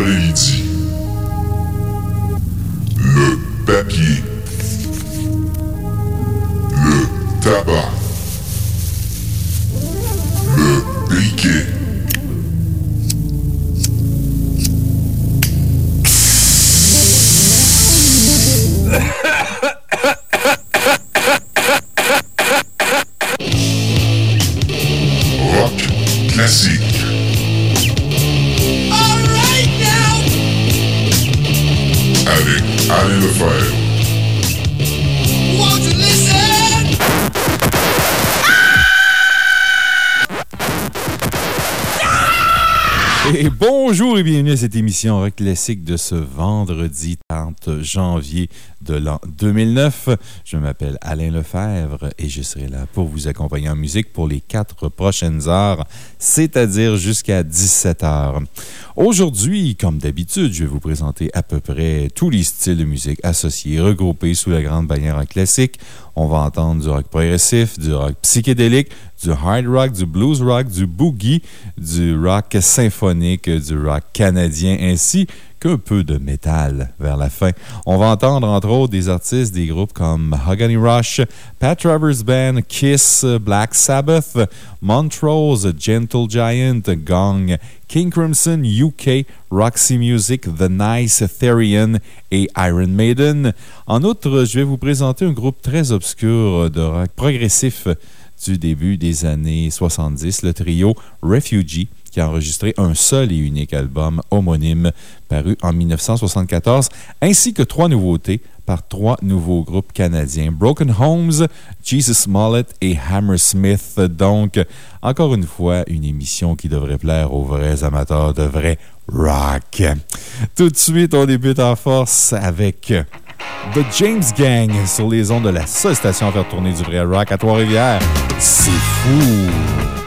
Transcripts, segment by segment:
Vendredi bonjour et bienvenue à cette émission rock classique de ce vendredi 30 janvier de l'an 2009. Je m'appelle Alain Lefebvre et je serai là pour vous accompagner en musique pour les quatre prochaines heures, c'est-à-dire jusqu'à 17 heures. Aujourd'hui, comme d'habitude, je vais vous présenter à peu près tous les styles de musique associés, regroupés sous la grande bannière rock classique. On va entendre du rock progressif, du rock psychédélique, du hard rock, du blues rock, du boogie, du rock symphonique, du rock canadien, ainsi qu'un peu de métal vers la fin. On va entendre entre autres des artistes des groupes comme Mahogany Rush, Pat Travers Band, Kiss, Black Sabbath, Montrose, Gentle Giant, Gong, King Crimson, UK, Roxy Music, The Nice Therian et Iron Maiden. En outre, je vais vous présenter un groupe très obscur de rock progressif du début des années 70, le trio Refugee, qui a enregistré un seul et unique album homonyme paru en 1974, ainsi que trois nouveautés par trois nouveaux groupes canadiens, Broken Homes, Jesus Mullet et Hammersmith. Donc, encore une fois, une émission qui devrait plaire aux vrais amateurs de vrai rock. Tout de suite, on débute en force avec The James Gang sur les ondes de la seule station à faire tourner du vrai rock à Trois-Rivières. C'est fou!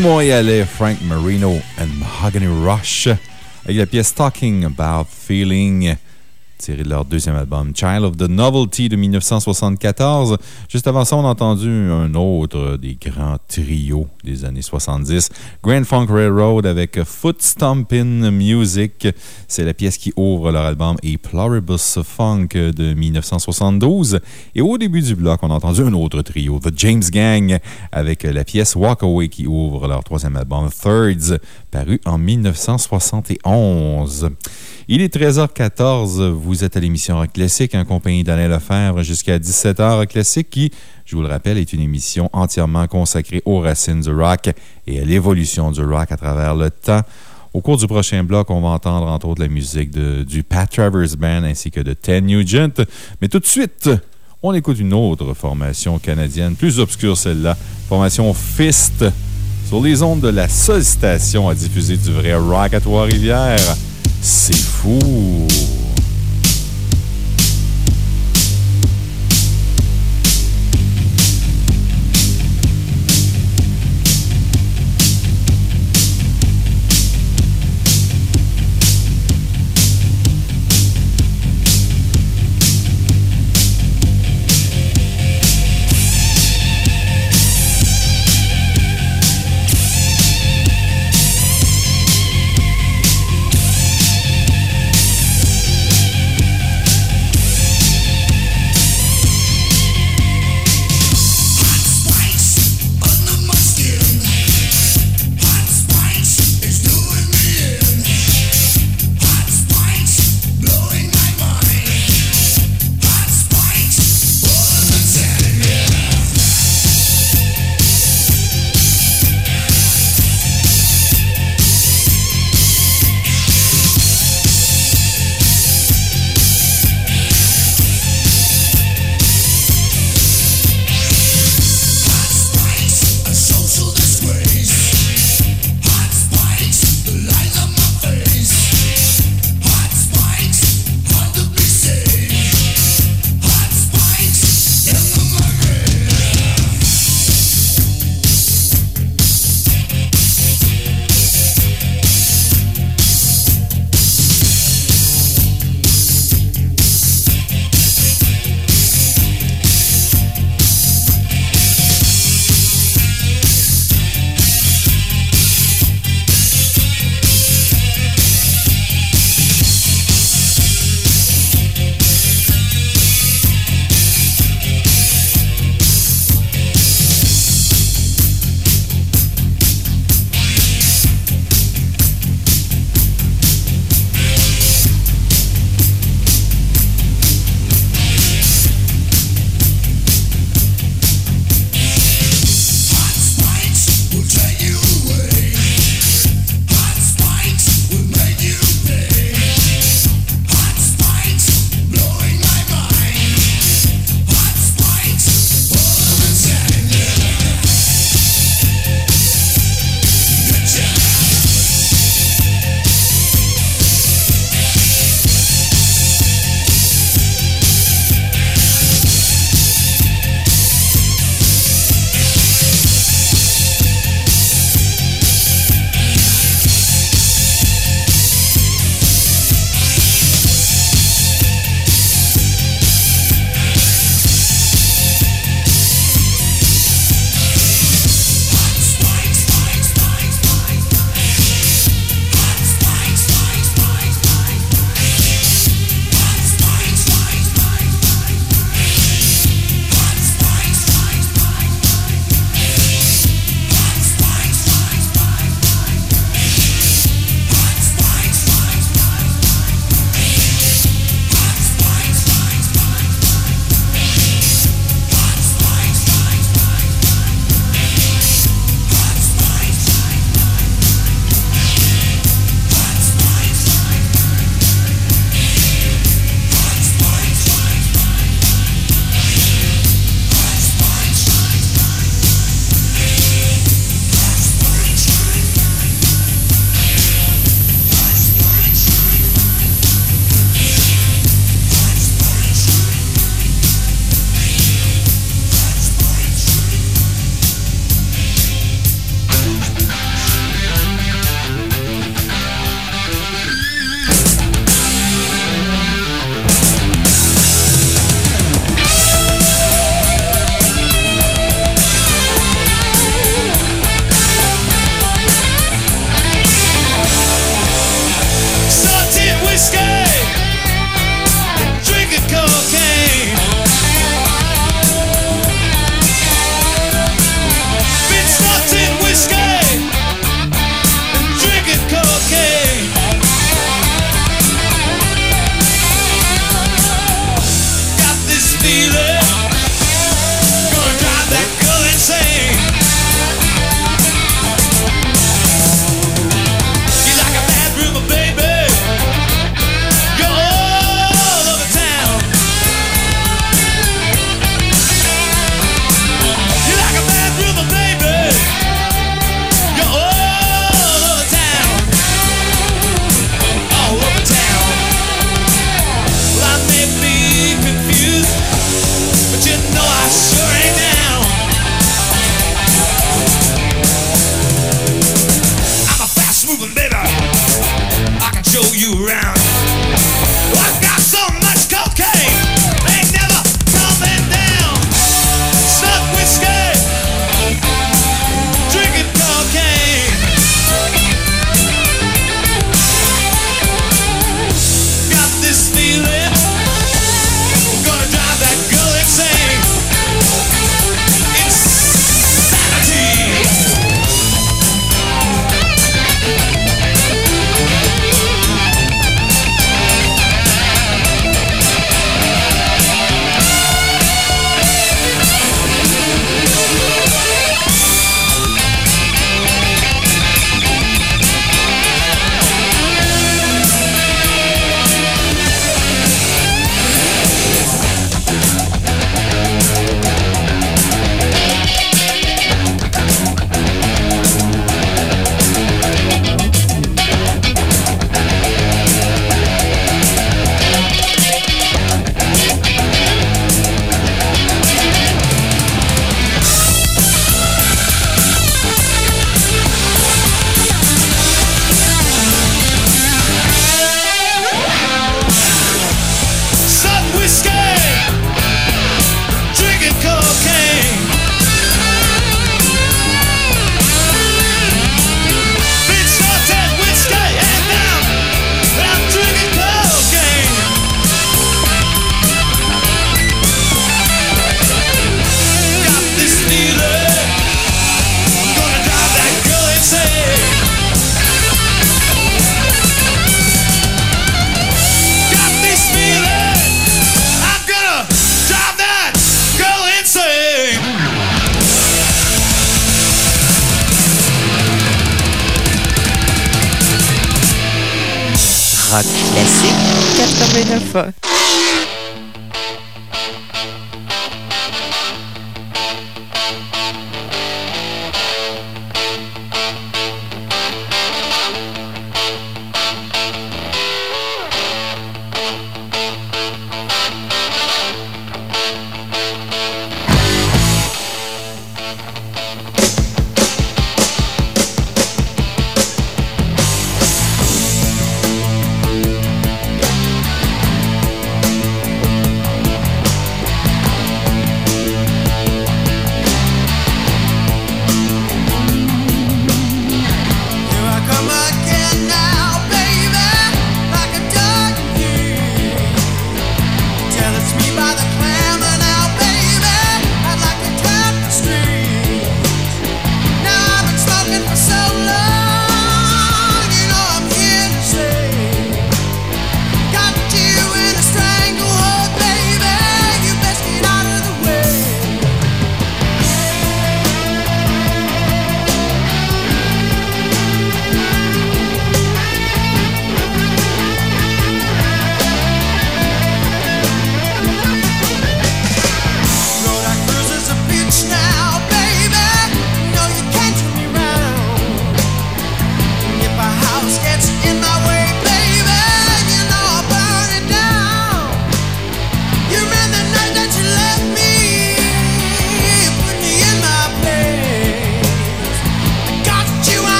Montréalais Frank Marino and Mahogany Rush. Avec la pièce Talking About Feeling de leur deuxième album Child of the Novelty de 1974. Juste avant ça, on a entendu un autre des grands trios des années 70, Grand Funk Railroad avec Foot Stompin' Music. C'est la pièce qui ouvre leur album A Pluribus Funk de 1972. Et au début du bloc, on a entendu un autre trio, The James Gang, avec la pièce Walk Away qui ouvre leur troisième album Thirds, paru en 1971. Il est 13h14. Vous êtes à l'émission Rock Classique en compagnie d'Alain Lefebvre jusqu'à 17h. Rock Classique qui, je vous le rappelle, est une émission entièrement consacrée aux racines du rock et à l'évolution du rock à travers le temps. Au cours du prochain bloc, on va entendre entre autres la musique du Pat Travers Band ainsi que de Ted Nugent. Mais tout de suite, on écoute une autre formation canadienne, plus obscure celle-là, formation Fist, sur les ondes de la seule station à diffuser du vrai rock à Trois-Rivières. C'est fou!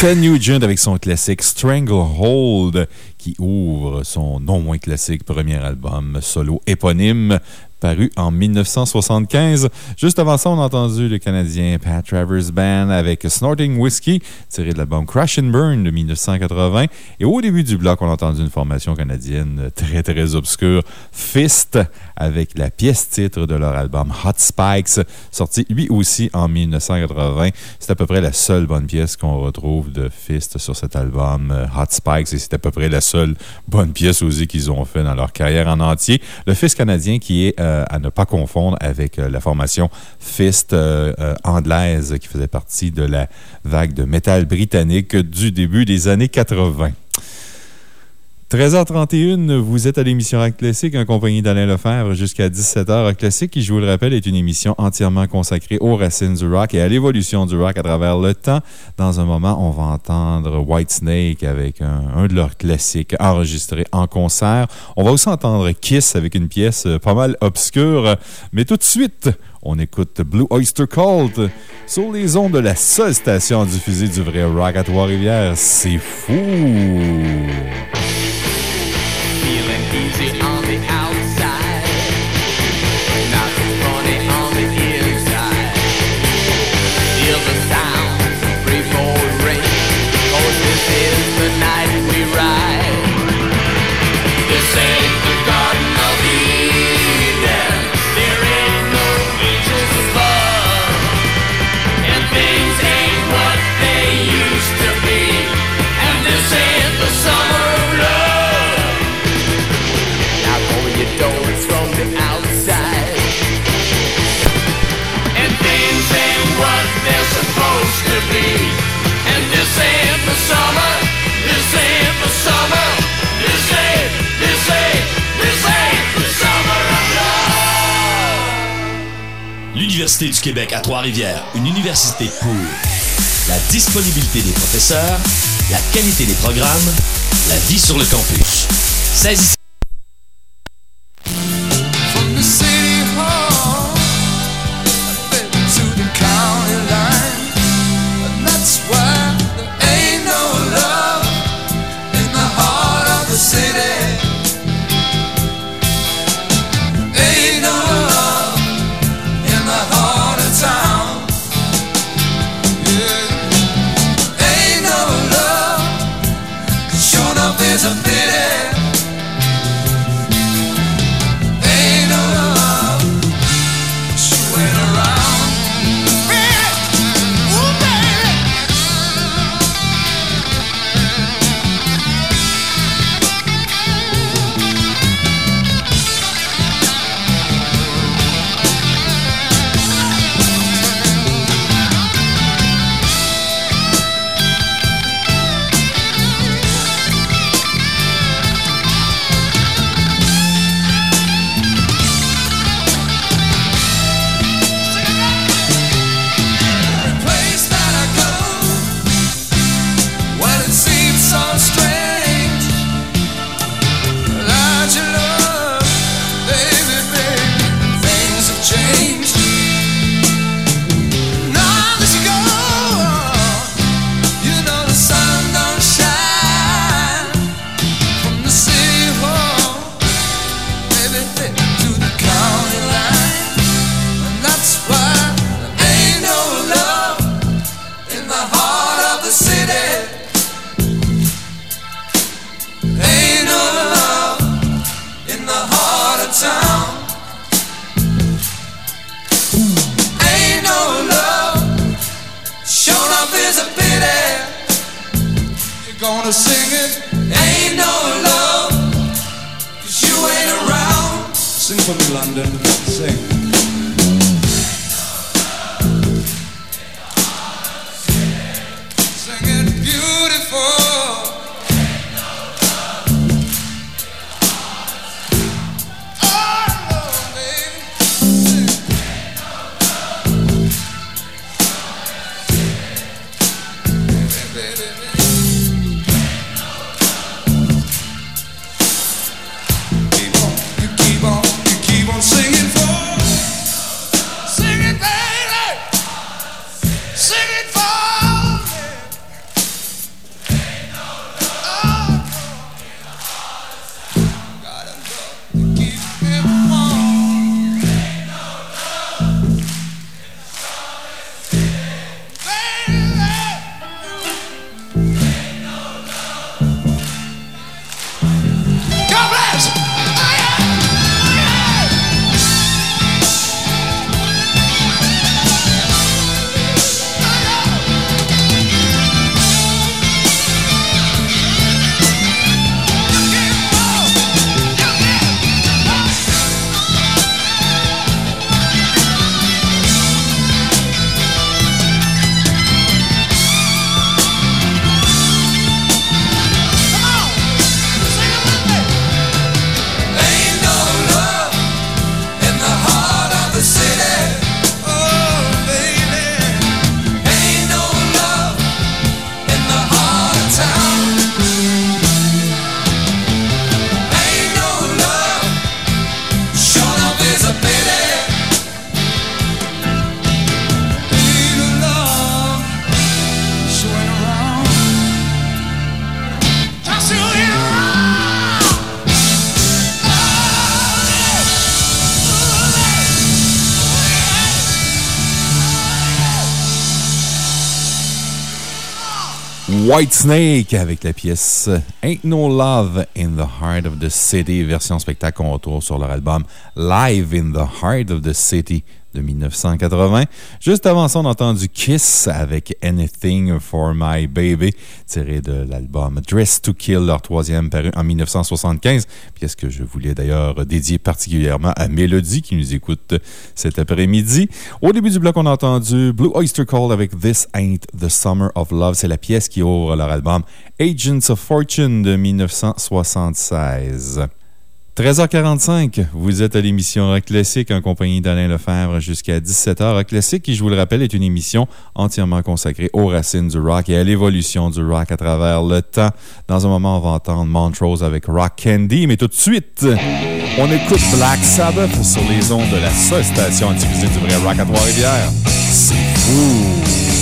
Ted Nugent avec son classique Stranglehold qui ouvre son non moins classique premier album solo éponyme paru en 1975. Juste avant ça, on a entendu le Canadien Pat Travers Band avec Snorting Whiskey, tiré de l'album Crash and Burn de 1980. Et au début du bloc, on a entendu une formation canadienne très, très obscure, Fist, avec la pièce titre de leur album Hot Spikes, sorti lui aussi en 1980. C'est à peu près la seule bonne pièce qu'on retrouve de Fist sur cet album euh, Hot Spikes et c'est à peu près la seule bonne pièce aussi qu'ils ont fait dans leur carrière en entier. Le Fist canadien qui est euh, à ne pas confondre avec euh, la formation Fist euh, euh, anglaise qui faisait partie de la vague de métal britannique du début des années 80. 13h31, vous êtes à l'émission Rock Classique en compagnie d'Alain Lefebvre jusqu'à 17h. Rock Classique, qui, je vous le rappelle, est une émission entièrement consacrée aux racines du rock et à l'évolution du rock à travers le temps. Dans un moment, on va entendre Whitesnake avec un, un de leurs classiques enregistrés en concert. On va aussi entendre Kiss avec une pièce pas mal obscure. Mais tout de suite, on écoute Blue Oyster Cult sur les ondes de la seule station diffusée du vrai rock à Trois-Rivières. C'est fou! city. L'Université du Québec à Trois-Rivières, une université pour la disponibilité des professeurs, la qualité des programmes, la vie sur le campus. White Snake avec la pièce Ain't No Love in the Heart of the City, version spectacle qu'on retrouve sur leur album Live in the Heart of the City de 1980. Juste avant ça, on a entendu Kiss avec Anything for My Baby, tiré de l'album Dress to Kill, leur troisième paru en 1975, pièce que je voulais d'ailleurs dédier particulièrement à Mélodie qui nous écoute cet après-midi? Au début du bloc, on a entendu Blue Oyster Cult avec This Ain't the Summer of Love. C'est la pièce qui ouvre leur album Agents of Fortune de 1976. 13h45, vous êtes à l'émission Rock Classique en compagnie d'Alain Lefebvre jusqu'à 17h. Rock Classique, qui, je vous le rappelle, est une émission entièrement consacrée aux racines du rock et à l'évolution du rock à travers le temps. Dans un moment, on va entendre Montrose avec Rock Candy, mais tout de suite, on écoute Black Sabbath sur les ondes de la seule station à diffuser du vrai rock à Trois-Rivières. C'est fou!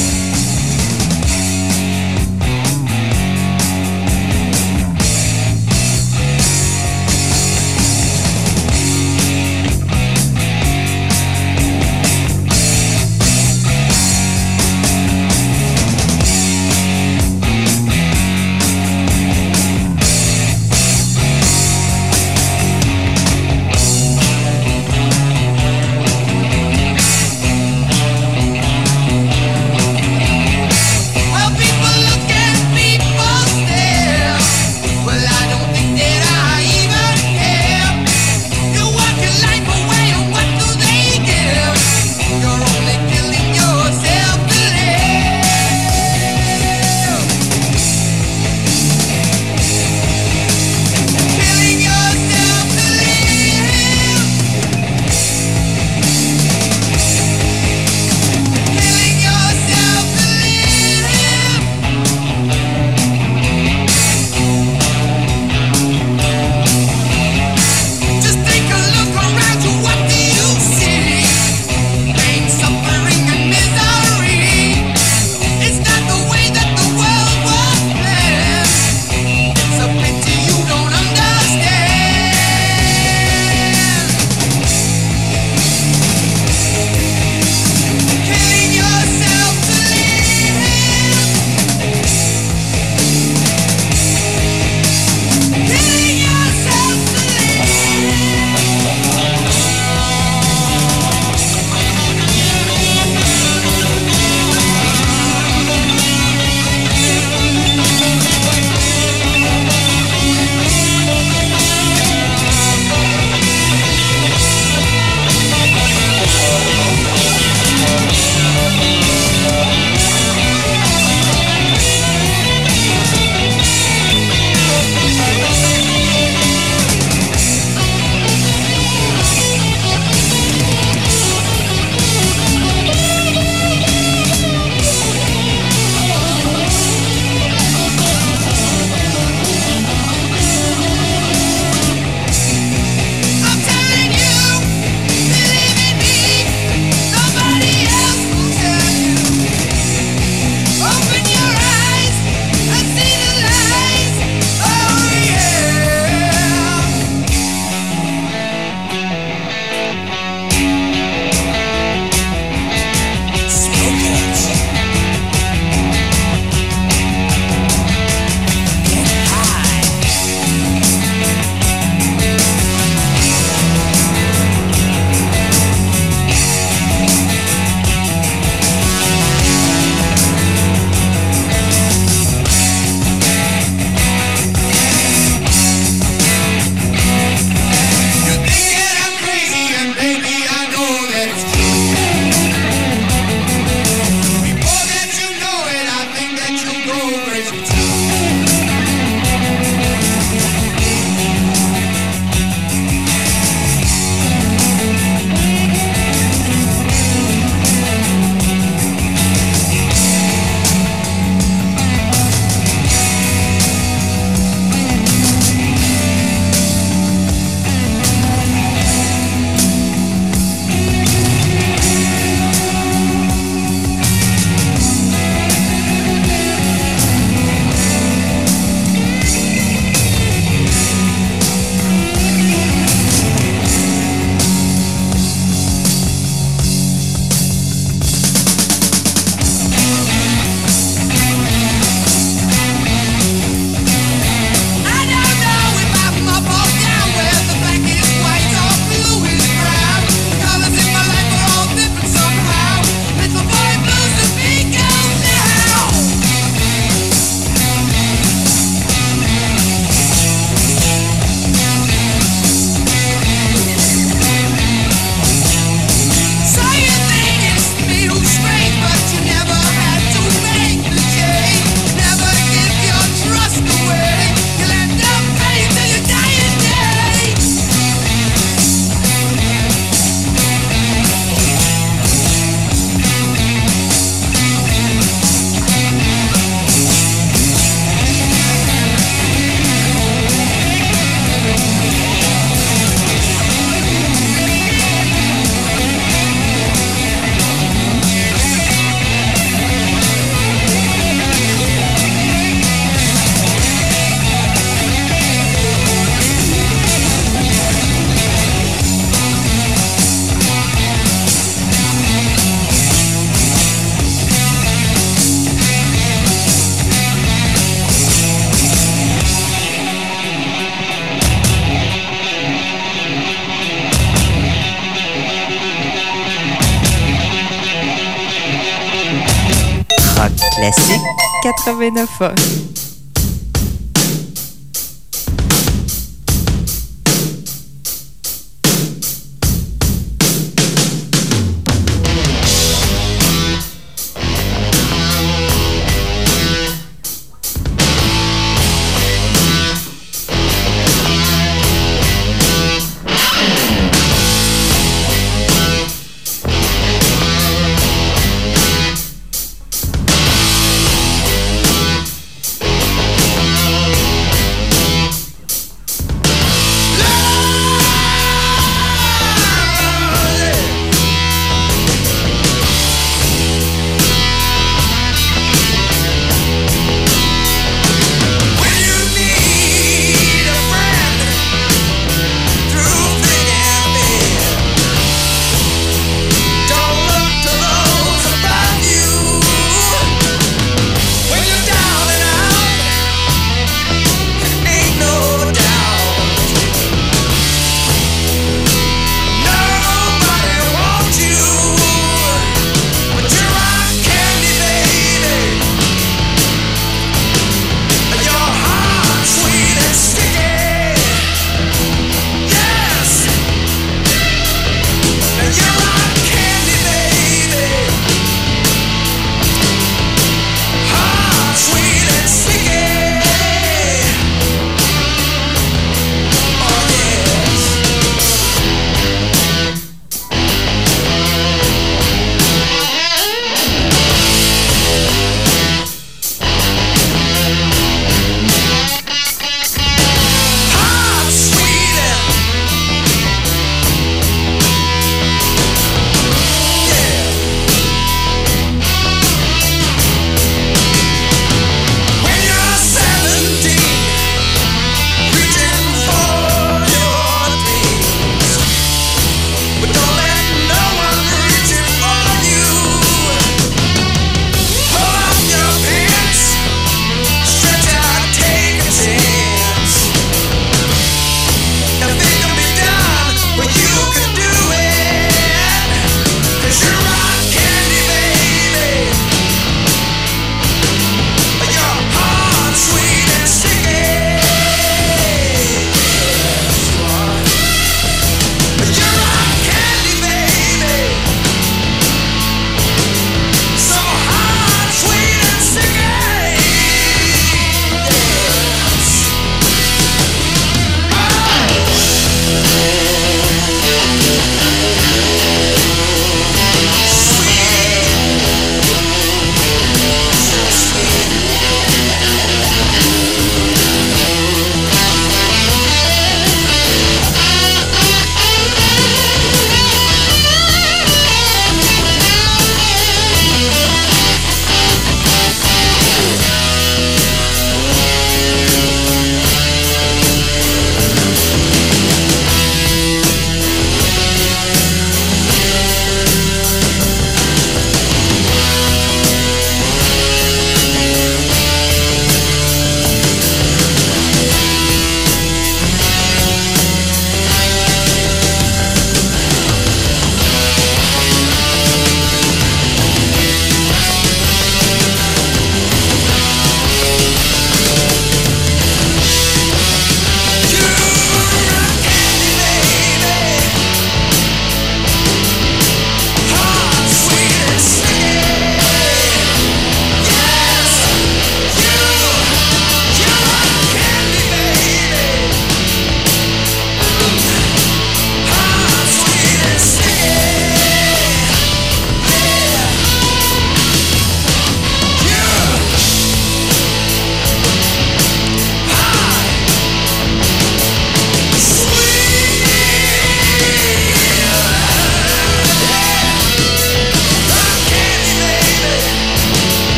89 Thank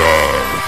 17h.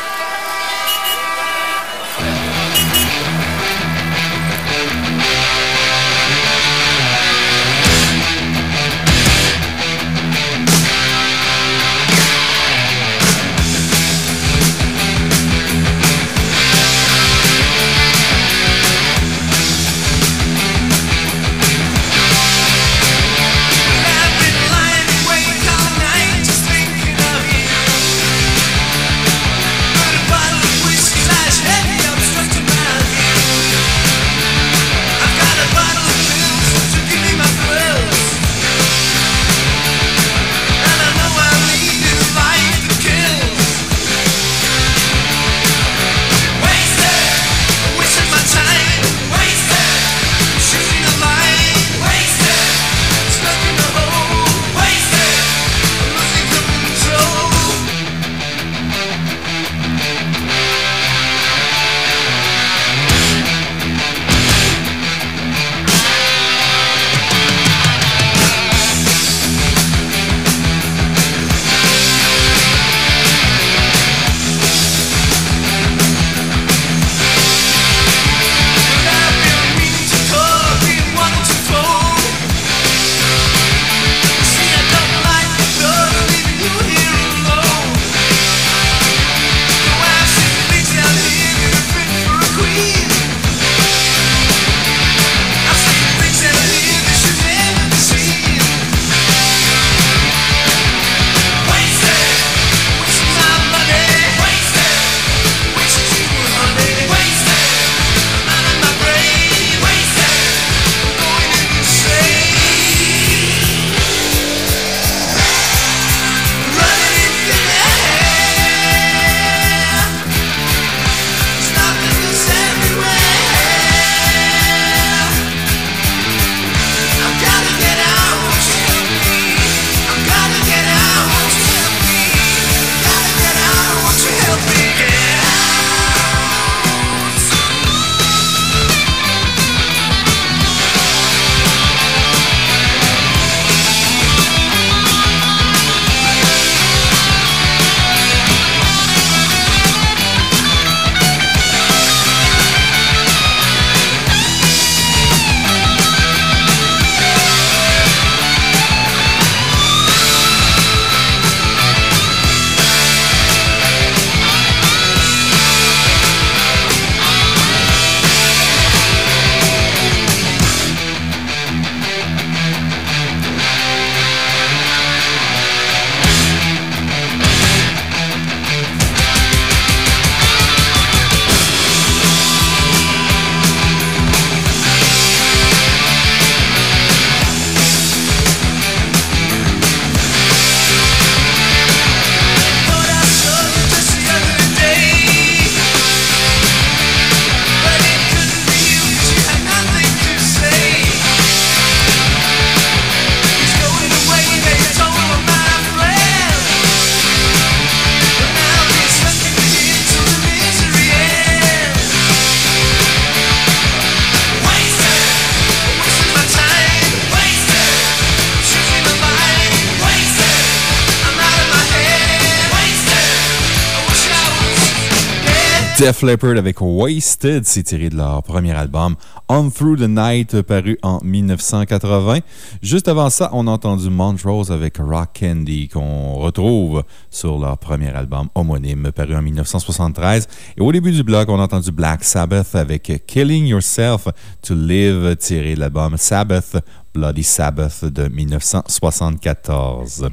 Def Leppard avec Wasted, c'est tiré de leur premier album On Through the Night, paru en 1980. Juste avant ça, on a entendu Montrose avec Rock Candy, qu'on retrouve sur leur premier album homonyme, paru en 1973. Et au début du bloc, on a entendu Black Sabbath avec Killing Yourself to Live, tiré de l'album Sabbath, Bloody Sabbath de 1974.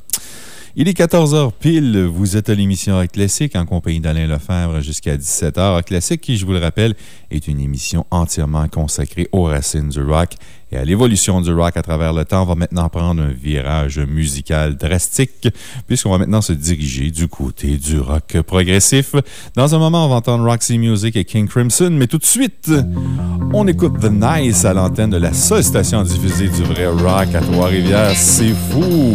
Il est 14h pile, vous êtes à l'émission Rock Classique en compagnie d'Alain Lefebvre jusqu'à 17h. Rock Classique, qui, je vous le rappelle, est une émission entièrement consacrée aux racines du rock et à l'évolution du rock à travers le temps. On va maintenant prendre un virage musical drastique puisqu'on va maintenant se diriger du côté du rock progressif. Dans un moment, on va entendre Roxy Music et King Crimson, mais tout de suite, on écoute The Nice à l'antenne de la seule station diffusée du vrai rock à Trois-Rivières. C'est fou!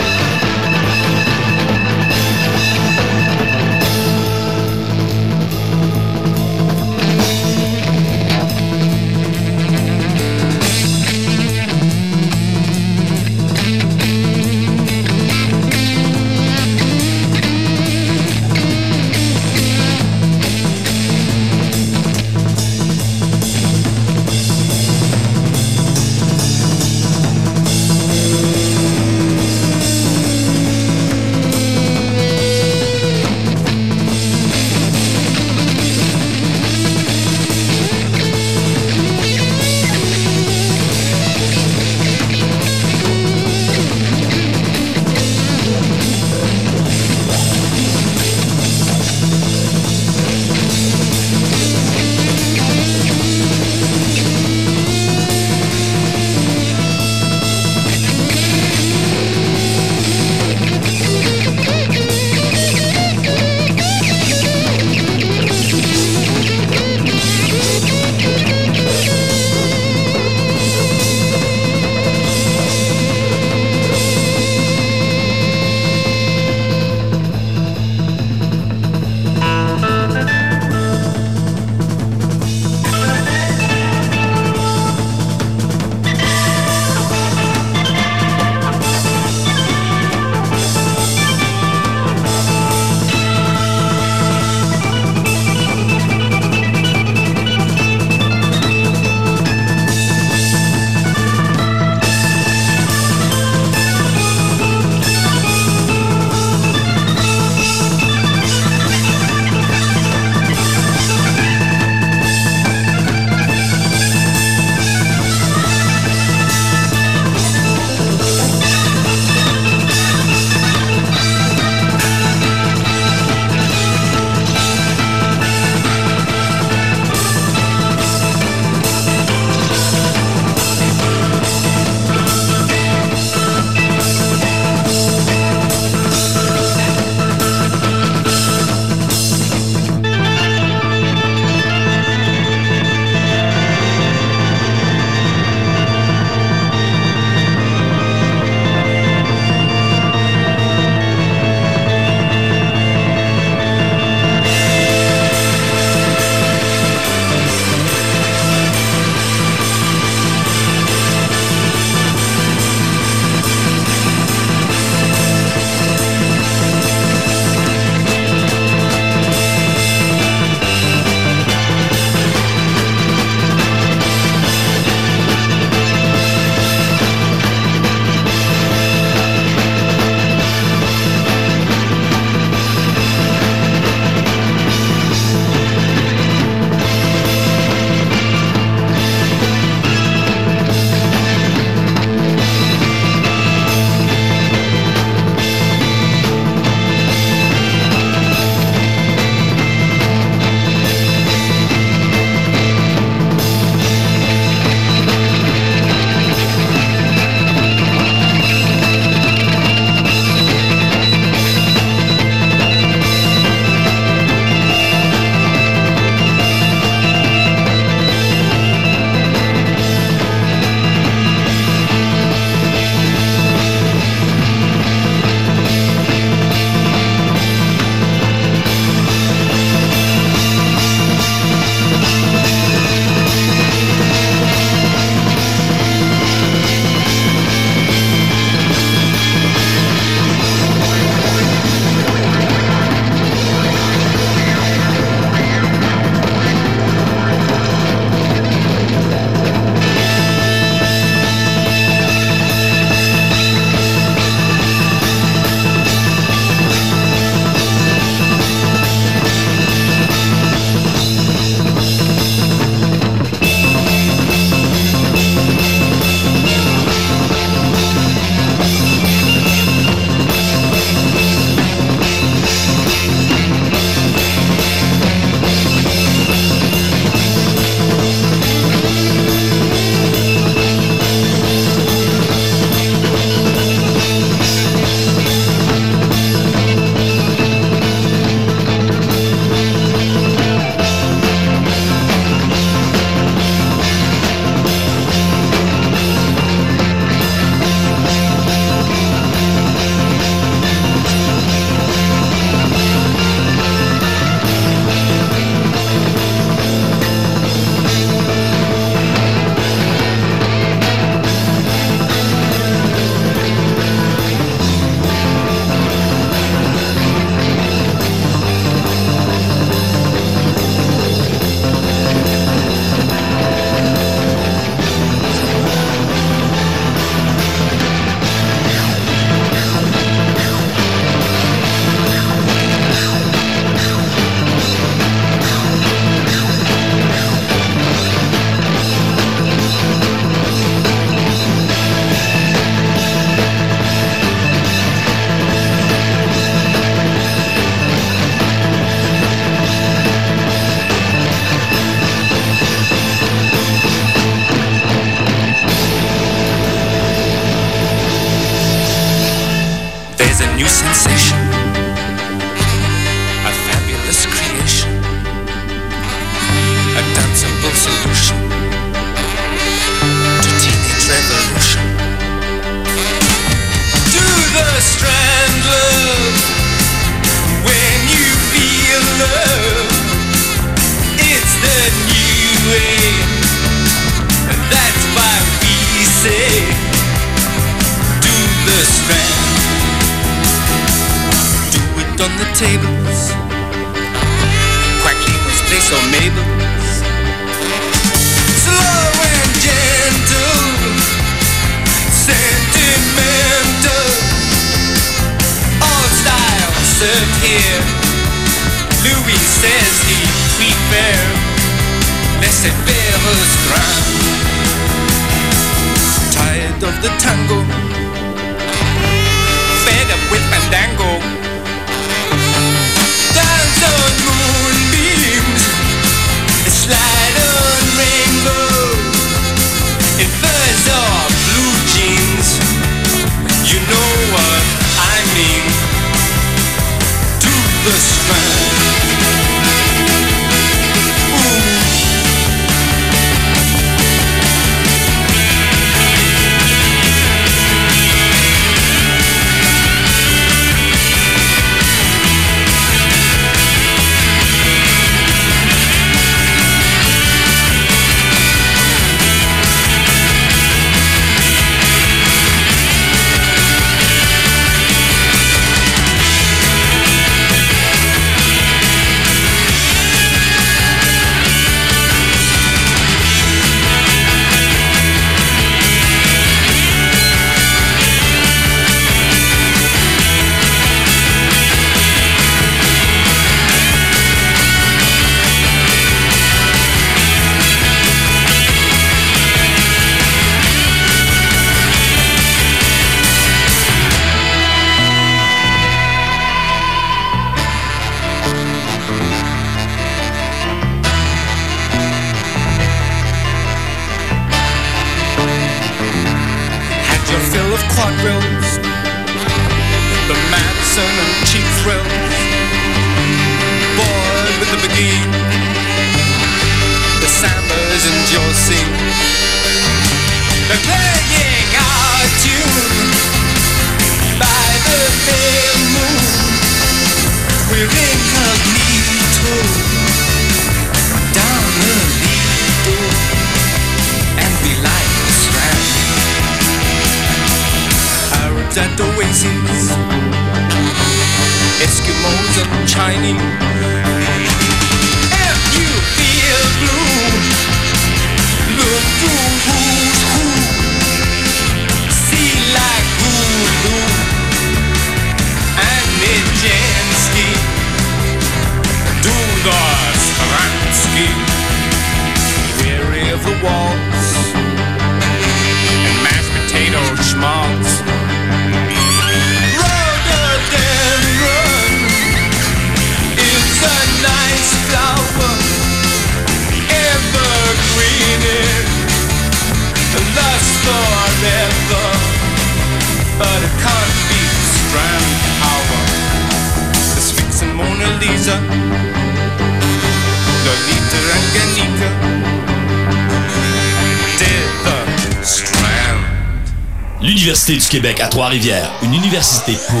Québec à Trois-Rivières, une université pour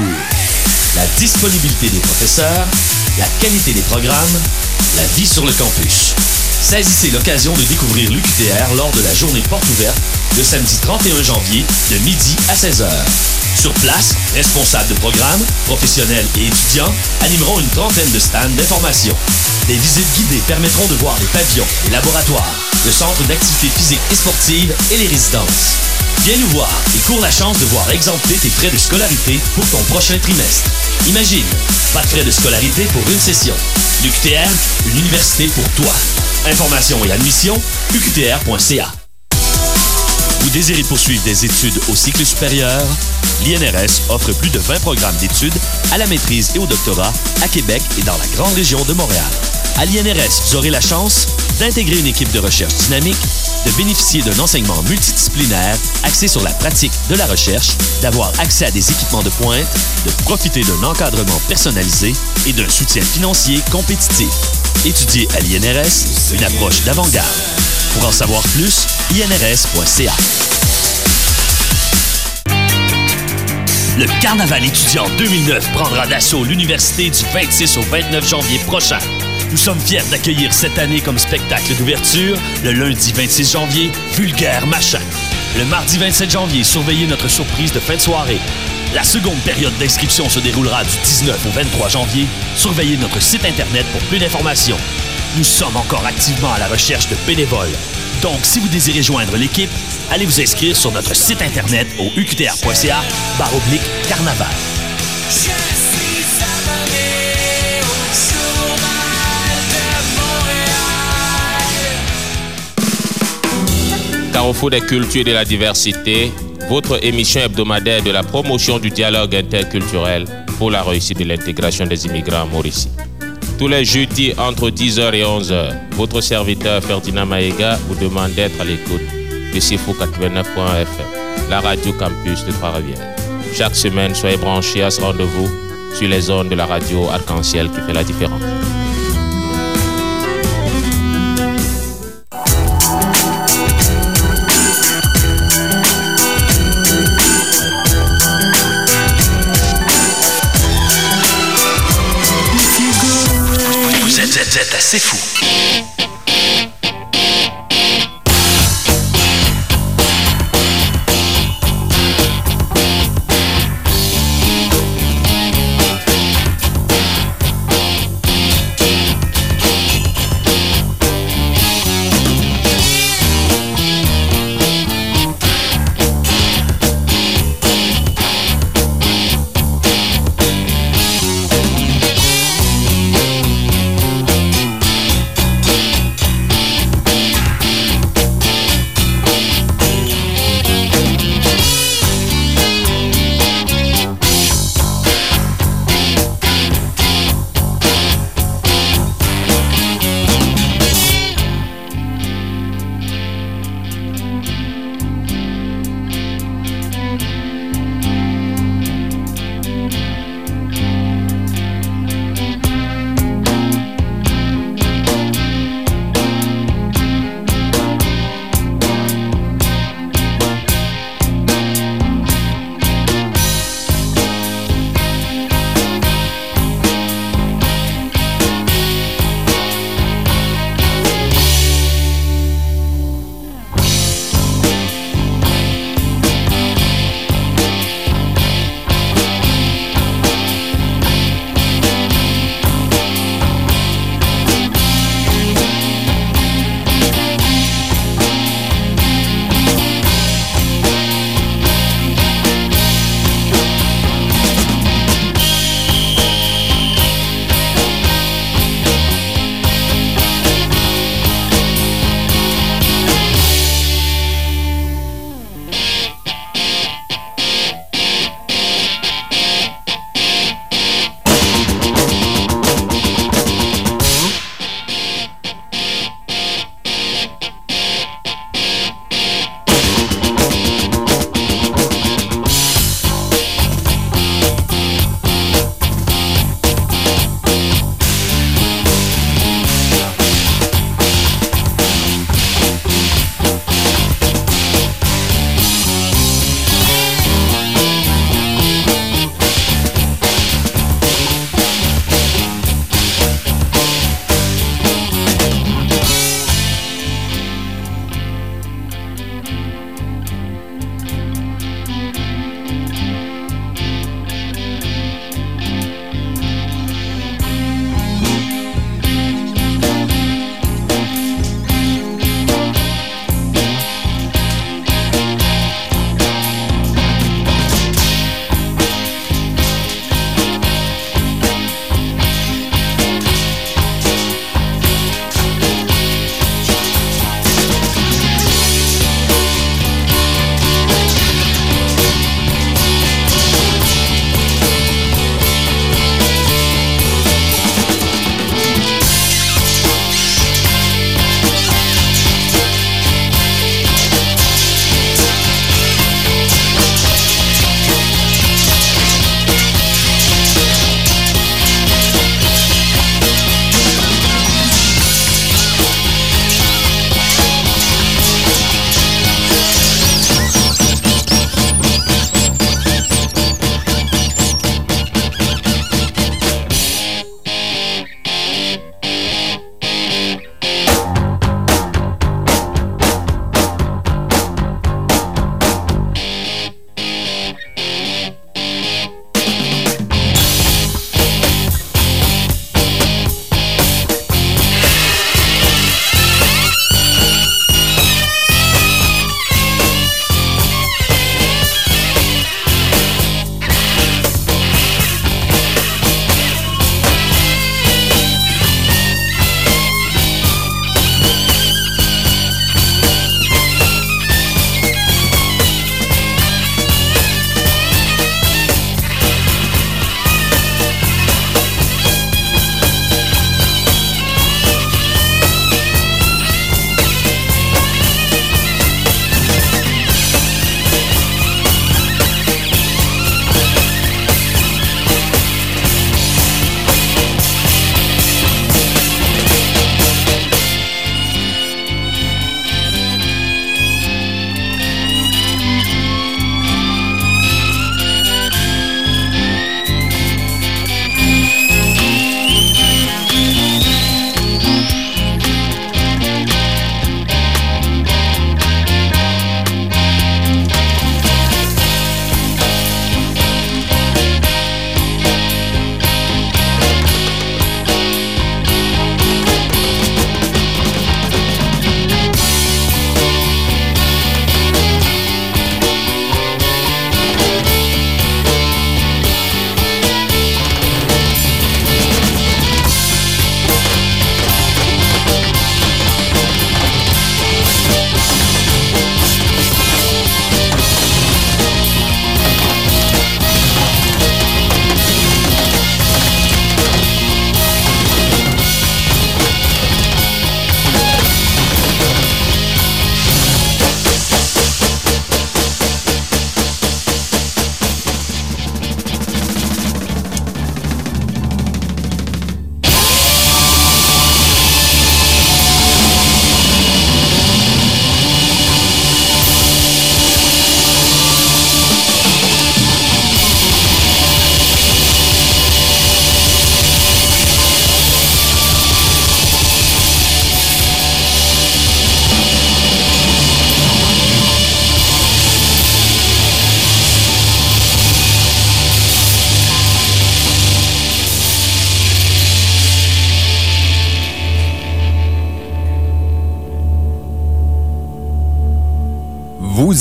la disponibilité des professeurs, la qualité des programmes, la vie sur le campus. Saisissez l'occasion de découvrir l'UQTR lors de la journée porte ouverte le samedi 31 janvier de midi à 16h. Sur place, responsables de programmes, professionnels et étudiants animeront une trentaine de stands d'information. Des visites guidées permettront de voir les pavillons, les laboratoires, le centre d'activités physiques et sportives et les résidences. Viens nous voir et cours la chance de voir exempter tes frais de scolarité pour ton prochain trimestre. Imagine, pas de frais de scolarité pour une session. L'UQTR, une université pour toi. Informations et admission, uqtr.ca. Vous désirez poursuivre des études au cycle supérieur? L'INRS offre plus de 20 programmes d'études à la maîtrise et au doctorat à Québec et dans la grande région de Montréal. À l'INRS, vous aurez la chance d'intégrer une équipe de recherche dynamique, de bénéficier d'un enseignement multidisciplinaire axé sur la pratique de la recherche, d'avoir accès à des équipements de pointe, de profiter d'un encadrement personnalisé et d'un soutien financier compétitif. Étudier à l'INRS, une approche d'avant-garde. Pour en savoir plus, inrs.ca. Le Carnaval étudiant 2009 prendra d'assaut l'université du 26 au 29 janvier prochain. Nous sommes fiers d'accueillir cette année comme spectacle d'ouverture le lundi 26 janvier, Vulgaire Machin. Le mardi 27 janvier, surveillez notre surprise de fin de soirée. La seconde période d'inscription se déroulera du 19 au 23 janvier. Surveillez notre site Internet pour plus d'informations. Nous sommes encore activement à la recherche de bénévoles. Donc, si vous désirez joindre l'équipe, allez vous inscrire sur notre site Internet au uqtr.ca oblique carnaval. Carrefour des cultures et de la diversité, votre émission hebdomadaire de la promotion du dialogue interculturel pour la réussite de l'intégration des immigrants à Mauricie. Tous les jeudis entre 10h et 11h, votre serviteur Ferdinand Maïga vous demande d'être à l'écoute de Sifou 89.fm, la radio campus de Trois-Rivières. Chaque semaine, soyez branchés à ce rendez-vous sur les ondes de la radio Arc-en-Ciel qui fait la différence. Assez fou.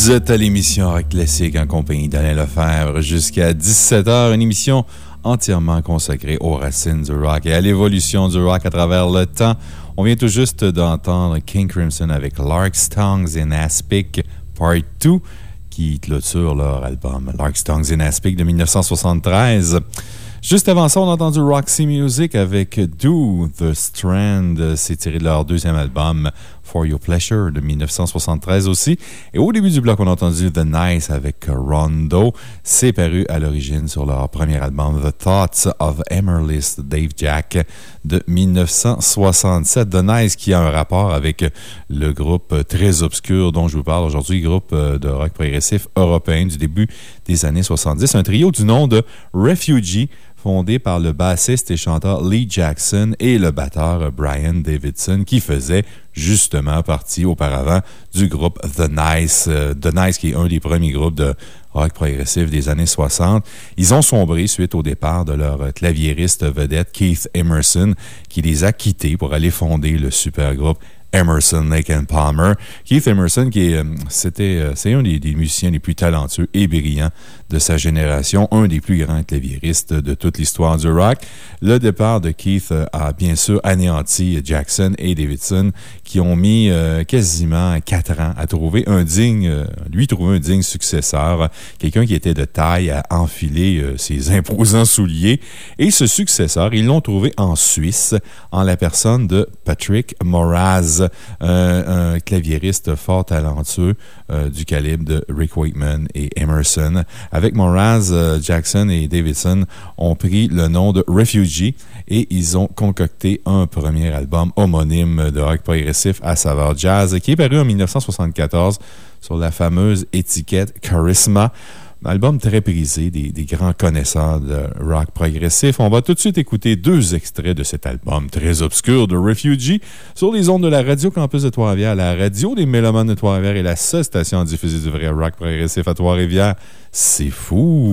Vous êtes à l'émission Rock Classique en compagnie d'Alain Lefebvre jusqu'à 17h, une émission entièrement consacrée aux racines du rock et à l'évolution du rock à travers le temps. On vient tout juste d'entendre King Crimson avec Lark's Tongues in Aspic Part 2 qui clôture leur album Lark's Tongues in Aspic de 1973. Juste avant ça, on a entendu Roxy Music avec Do The Strand. C'est tiré de leur deuxième album For Your Pleasure de 1973 aussi. Et au début du bloc, on a entendu The Nice avec Rondo. C'est paru à l'origine sur leur premier album The Thoughts of Emerlis Dave Jack de 1967. The Nice qui a un rapport avec le groupe très obscur dont je vous parle aujourd'hui, groupe de rock progressif européen du début des années 70. Un trio du nom de Refugee fondé par le bassiste et chanteur Lee Jackson et le batteur Brian Davidson, qui faisait justement partie auparavant du groupe The Nice. Euh, The Nice, qui est un des premiers groupes de rock progressif des années 60. Ils ont sombré suite au départ de leur claviériste vedette Keith Emerson, qui les a quittés pour aller fonder le super groupe Emerson, Lake and Palmer. Keith Emerson, qui est, euh, euh, c'est un des, musiciens les plus talentueux et brillants de sa génération, un des plus grands claviéristes de toute l'histoire du rock. Le départ de Keith a bien sûr anéanti Jackson et Davidson, qui ont mis euh, quasiment quatre ans à trouver un digne, euh, lui trouver un digne successeur, quelqu'un qui était de taille à enfiler euh, ses imposants souliers. Et ce successeur, ils l'ont trouvé en Suisse, en la personne de Patrick Moraz, un, un claviériste fort talentueux du calibre de Rick Wakeman et Emerson. Avec Moraz, Jackson et Davidson ont pris le nom de Refugee et ils ont concocté un premier album homonyme de rock progressif à saveur jazz qui est paru en 1974 sur la fameuse étiquette Charisma. Album très prisé des, des, grands connaisseurs de rock progressif. On va tout de suite écouter deux extraits de cet album très obscur de Refugee sur les ondes de la Radio Campus de Trois-Rivières, la radio des Mélomanes de Trois-Rivières et la seule station diffusée du vrai rock progressif à Trois-Rivières. C'est fou!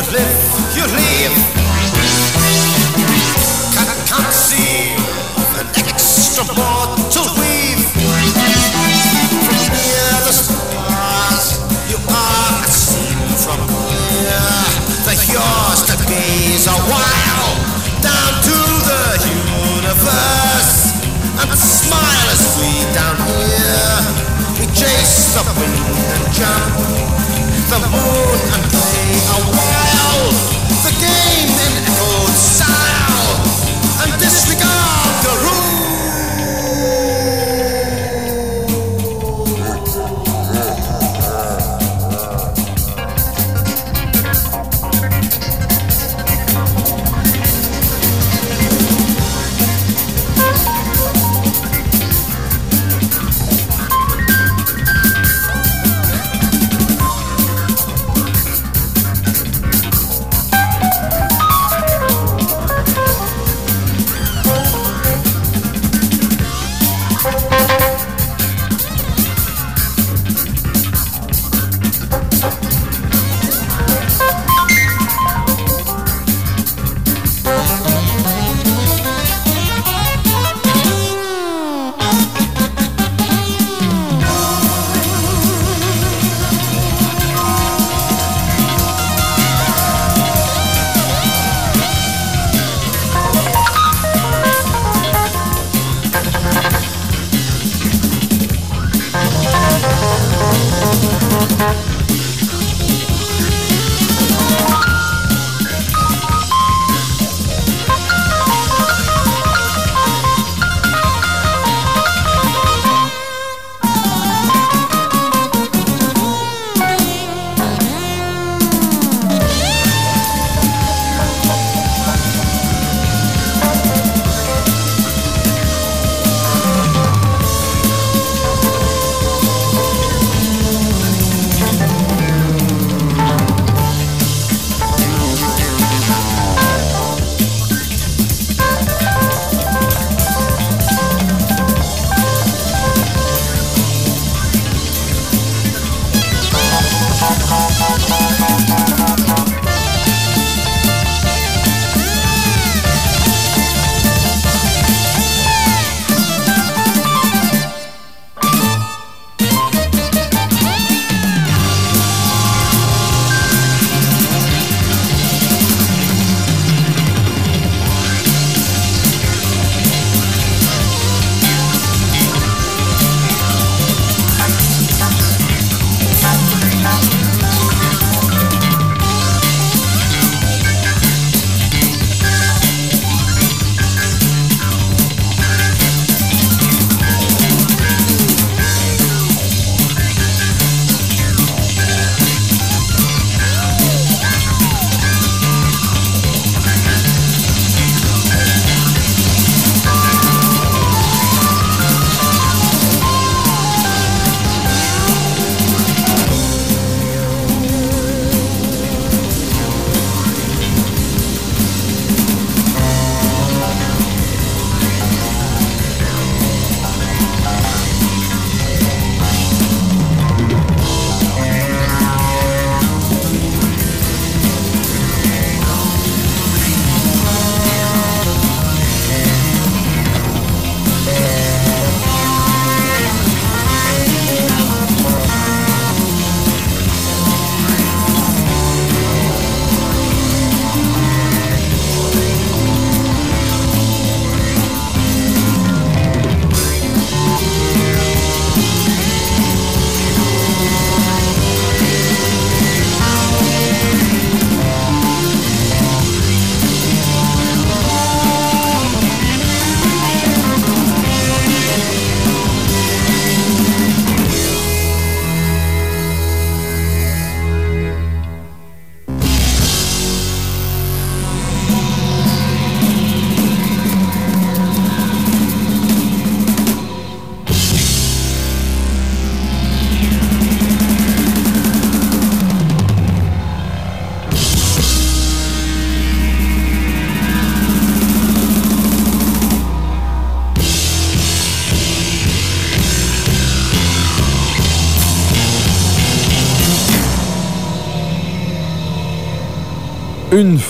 You live, you live. Can't, can't see an extra mortal weave. From near the stars, you are seen from here. The yours to gaze a while down to the universe and smile as we down here. We chase the wind and jump the moon and play a while. The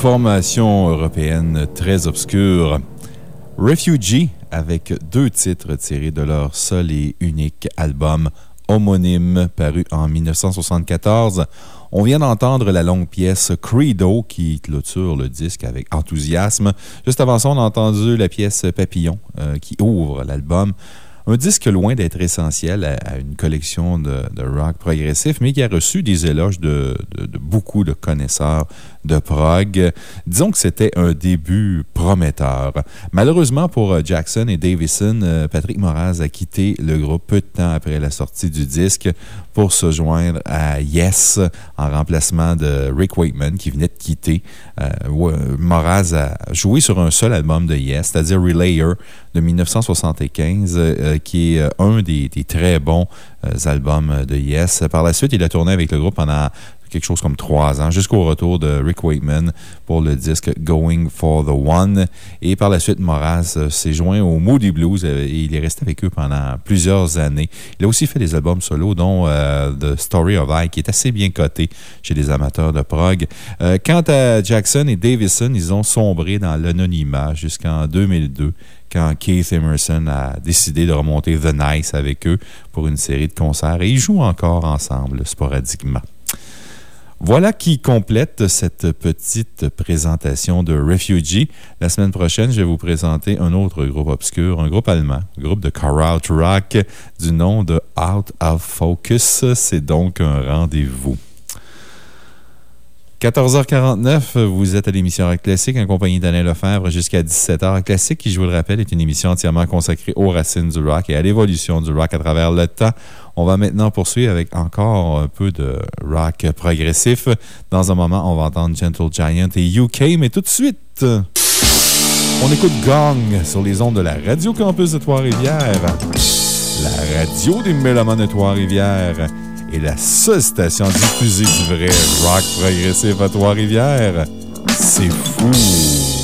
formation européenne très obscure. Refugee, avec deux titres tirés de leur seul et unique album homonyme paru en 1974. On vient d'entendre la longue pièce Credo qui clôture le disque avec enthousiasme. Juste avant ça, on a entendu la pièce Papillon euh, qui ouvre l'album. Un disque loin d'être essentiel à, une collection de, rock progressif, mais qui a reçu des éloges de beaucoup de connaisseurs de prog. Disons que c'était un début prometteur. Malheureusement pour euh, Jackson et Davison, euh, Patrick Moraz a quitté le groupe peu de temps après la sortie du disque pour se joindre à Yes en remplacement de Rick Wakeman qui venait de quitter. Euh, Moraz a joué sur un seul album de Yes, c'est-à-dire Relayer de 1975, euh, qui est un des, très bons albums de Yes. Par la suite, il a tourné avec le groupe pendant quelque chose comme trois ans, jusqu'au retour de Rick Wakeman pour le disque Going for the One. Et par la suite, Moraz euh, s'est joint au Moody Blues euh, et il est resté avec eux pendant plusieurs années. Il a aussi fait des albums solo, dont euh, The Story of I, qui est assez bien coté chez les amateurs de prog. Quant à Jackson et Davison, ils ont sombré dans l'anonymat jusqu'en 2002 quand Keith Emerson a décidé de remonter The Nice avec eux pour une série de concerts et ils jouent encore ensemble sporadiquement. Voilà qui complète cette petite présentation de Refugee. La semaine prochaine, je vais vous présenter un autre groupe obscur, un groupe allemand, groupe de Out Rock du nom de Out of Focus. C'est donc un rendez-vous. 14h49, vous êtes à l'émission Rock Classique en compagnie d'Alain Lefebvre jusqu'à 17h. Classique, qui, je vous le rappelle, est une émission entièrement consacrée aux racines du rock et à l'évolution du rock à travers le temps. On va maintenant poursuivre avec encore un peu de rock progressif. Dans un moment, on va entendre Gentle Giant et UK, mais tout de suite, on écoute Gong sur les ondes de la Radio Campus de Trois-Rivières. La radio des Mélomanes de Trois-Rivières est la seule station diffusée du vrai rock progressif à Trois-Rivières. C'est fou!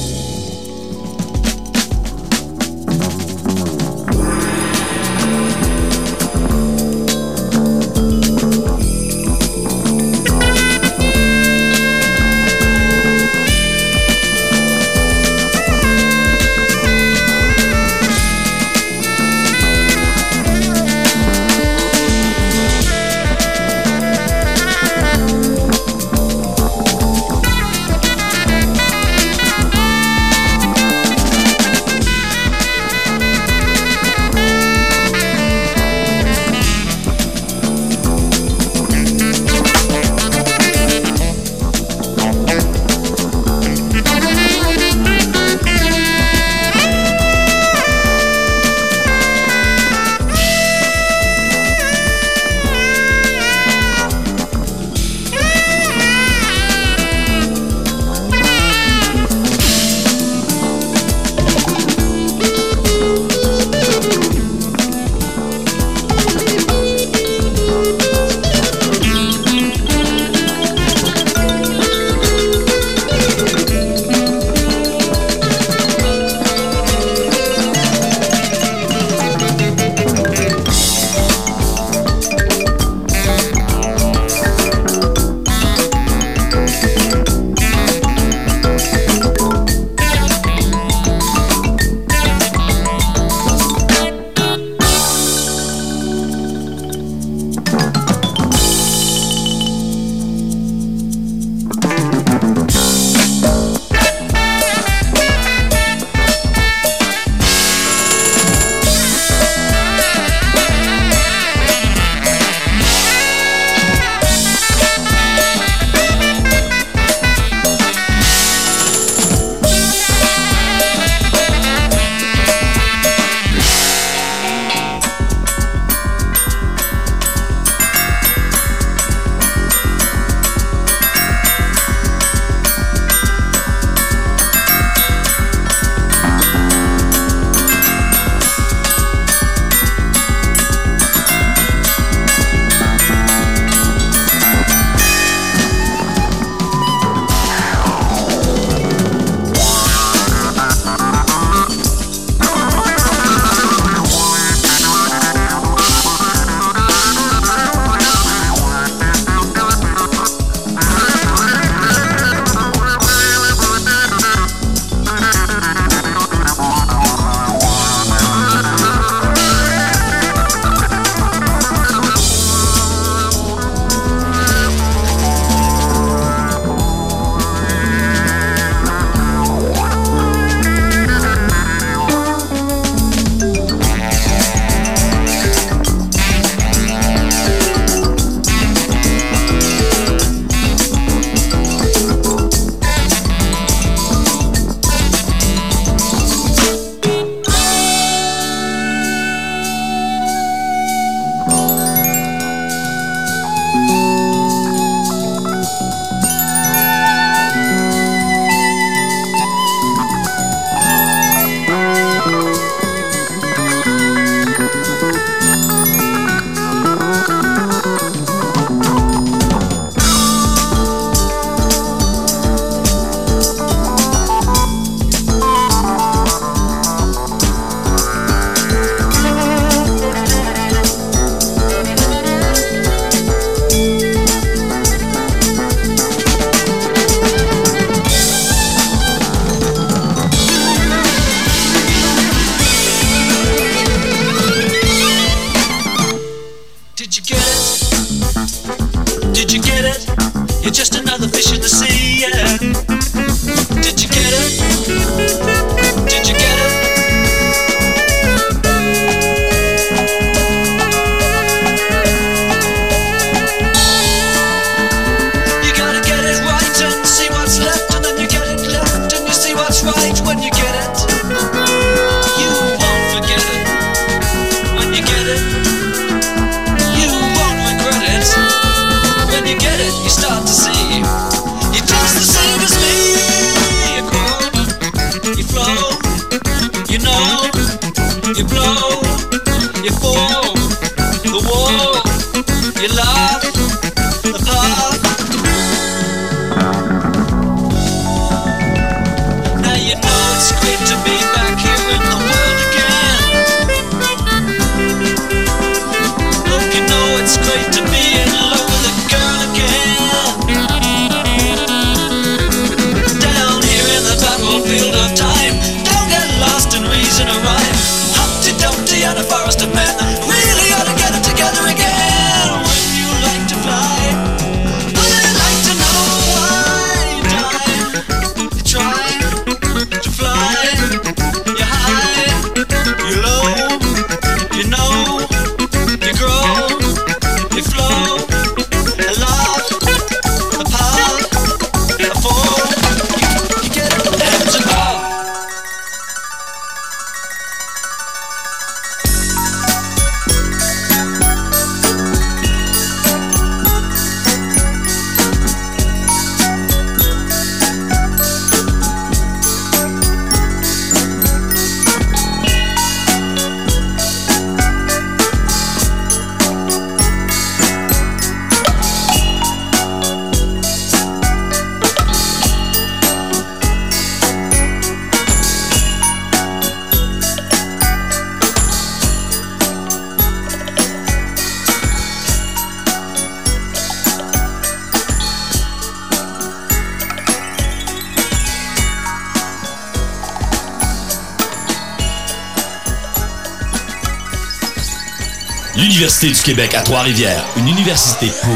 À Trois-Rivières, une université pour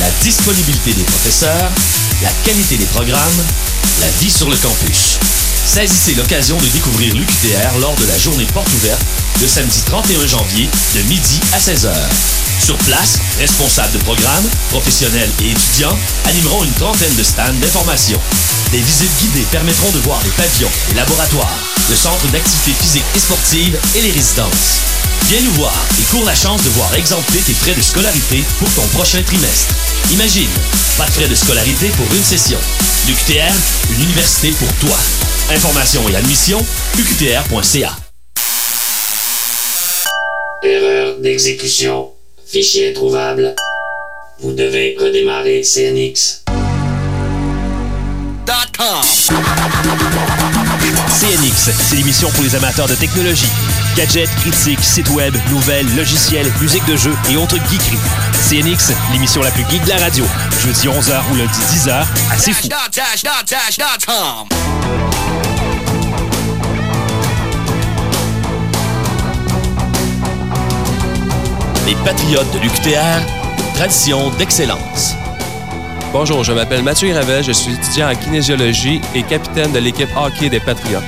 la disponibilité des professeurs, la qualité des programmes, la vie sur le campus. Saisissez l'occasion de découvrir l'UQTR lors de la journée porte ouverte le samedi 31 janvier de midi à 16h. Sur place, responsables de programmes, professionnels et étudiants animeront une trentaine de stands d'information. Des visites guidées permettront de voir les pavillons, les laboratoires, le centre d'activités physiques et sportives et les résidences. Viens nous voir et cours la chance de voir exempter tes frais de scolarité pour ton prochain trimestre. Imagine, pas de frais de scolarité pour une session. L'UQTR, une université pour toi. Informations et admission, uqtr.ca. Erreur d'exécution. Fichier trouvable. Vous devez redémarrer CNX. CNX, c'est l'émission pour les amateurs de technologie. Gadgets, critiques, sites web, nouvelles, logiciels, musique de jeu et autres geekeries. CNX, l'émission la plus geek de la radio. Jeudi 11h ou lundi 10h, à C'est fou. Dash.com. Les Patriotes de l'UQTR, tradition d'excellence. Bonjour, je m'appelle Mathieu Gravel, je suis étudiant en kinésiologie et capitaine de l'équipe hockey des Patriotes.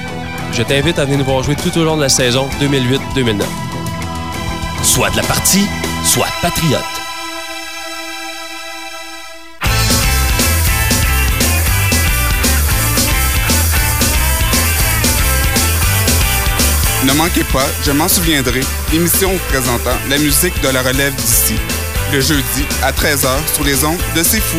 Je t'invite à venir nous voir jouer tout au long de la saison 2008-2009. Soit de la partie, soit patriote. Ne manquez pas, je m'en souviendrai, l'émission présentant la musique de la relève d'ici. Le jeudi à 13h sur les ondes de C'est Fou.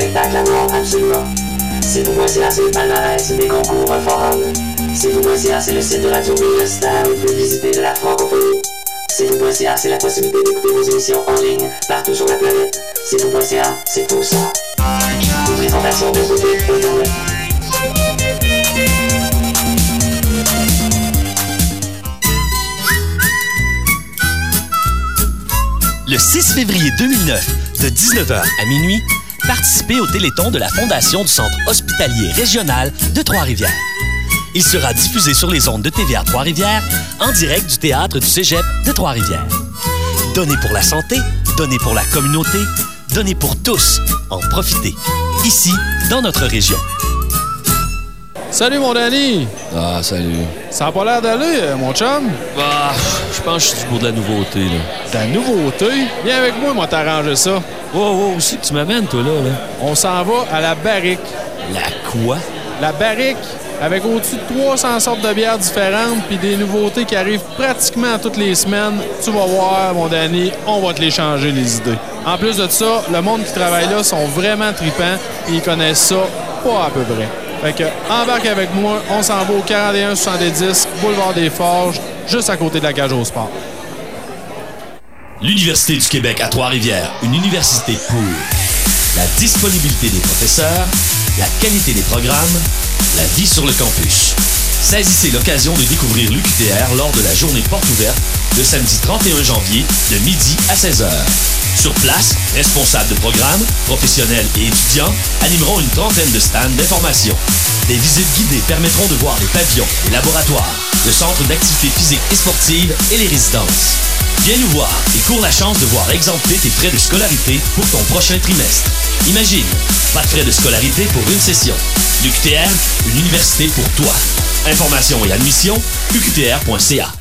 Et spectacles à voir absolument. C2.ca, c'est le palmarès des concours forums. C2.ca, c'est le site de radio universitaire le plus visité de la francophonie. C2.ca, c'est la possibilité d'écouter vos émissions en ligne, partout sur la planète. C2.ca, c'est tout ça. Une présentation de côté Internet. Le 6 février 2009, de 19h à minuit, participez au Téléthon de la Fondation du Centre hospitalier régional de Trois-Rivières. Il sera diffusé sur les ondes de TVA Trois-Rivières en direct du théâtre du Cégep de Trois-Rivières. Donnez pour la santé, donnez pour la communauté, donnez pour tous. En profitez. Ici, dans notre région. Salut mon Danny! Ah, salut. Ça a pas l'air d'aller, euh, mon chum? Bah, je pense que je suis du pour de la nouveauté, là. De la nouveauté? Viens avec moi, moi t'arranger ça. Wow, wow, aussi que tu m'amènes, toi, là, là. On s'en va à la barrique. La quoi? La barrique, avec au-dessus de 300 sortes de bières différentes, puis des nouveautés qui arrivent pratiquement toutes les semaines. Tu vas voir, mon Danny, on va te les changer, les idées. En plus de ça, le monde qui travaille là sont vraiment tripants et ils connaissent ça pas à peu près. Fait que, embarque avec moi, on s'en va au 4170 Boulevard des Forges, juste à côté de la cage au sport. L'Université du Québec à Trois-Rivières, une université pour la disponibilité des professeurs, la qualité des programmes, la vie sur le campus. Saisissez l'occasion de découvrir l'UQTR lors de la journée porte ouverte le samedi 31 janvier de midi à 16h. Sur place, responsables de programmes, professionnels et étudiants animeront une trentaine de stands d'information. Des visites guidées permettront de voir les pavillons, les laboratoires, le centre d'activités physiques et sportives et les résidences. Viens nous voir et cours la chance de voir exempter tes frais de scolarité pour ton prochain trimestre. Imagine, pas de frais de scolarité pour une session. L'UQTR, une université pour toi. Informations et admission, uqtr.ca.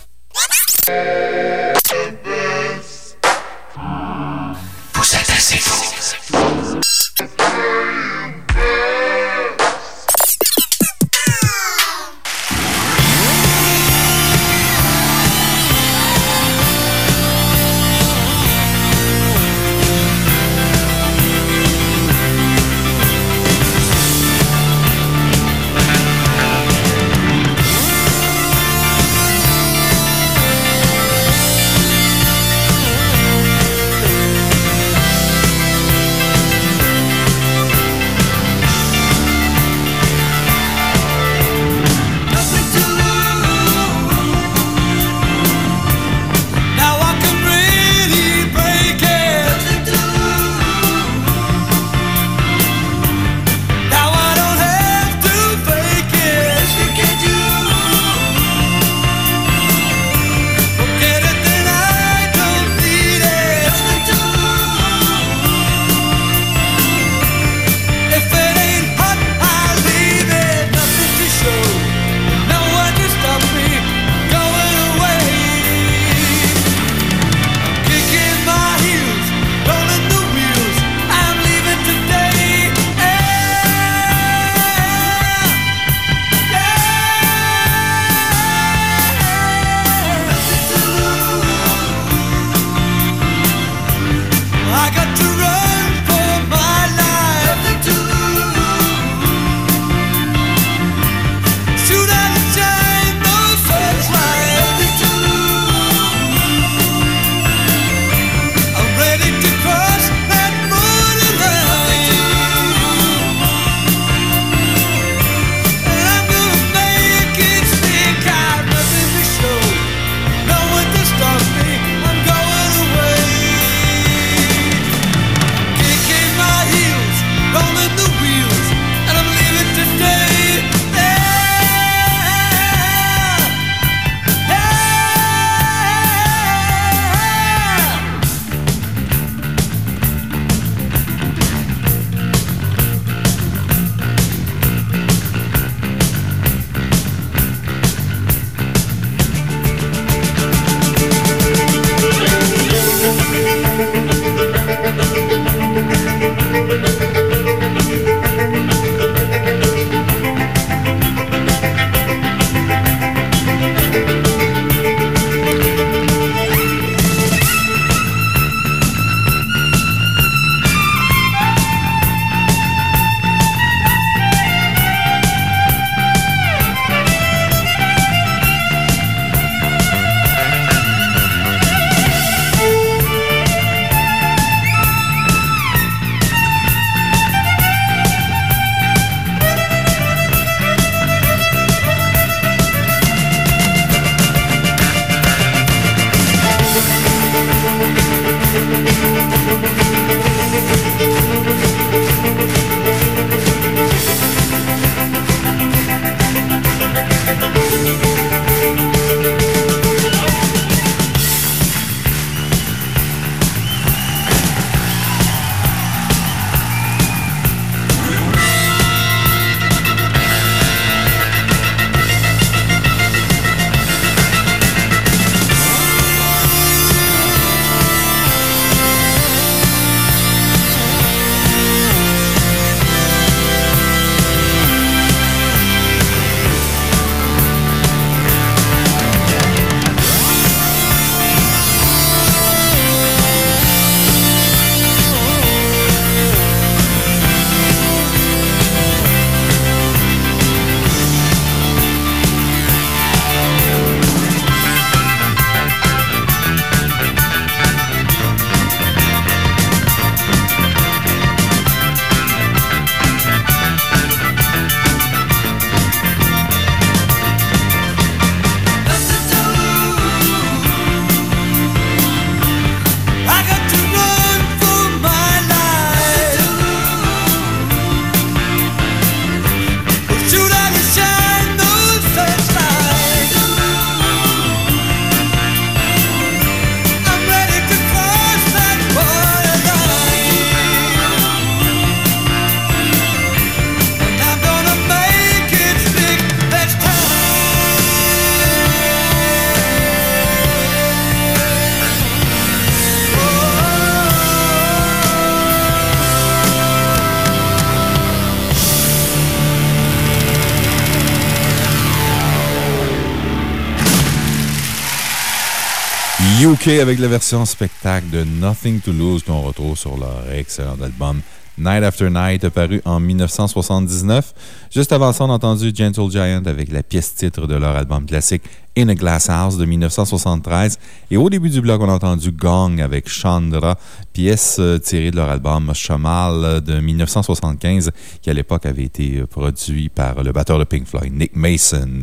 UK avec la version spectacle de Nothing to Lose qu'on retrouve sur leur excellent album Night After Night, paru en 1979. Juste avant ça, on a entendu Gentle Giant avec la pièce titre de leur album classique In a Glass House de 1973. Et au début du bloc, on a entendu Gong avec Chandra, pièce euh, tirée de leur album Shamal de 1975, qui à l'époque avait été euh, produit par le batteur de Pink Floyd, Nick Mason.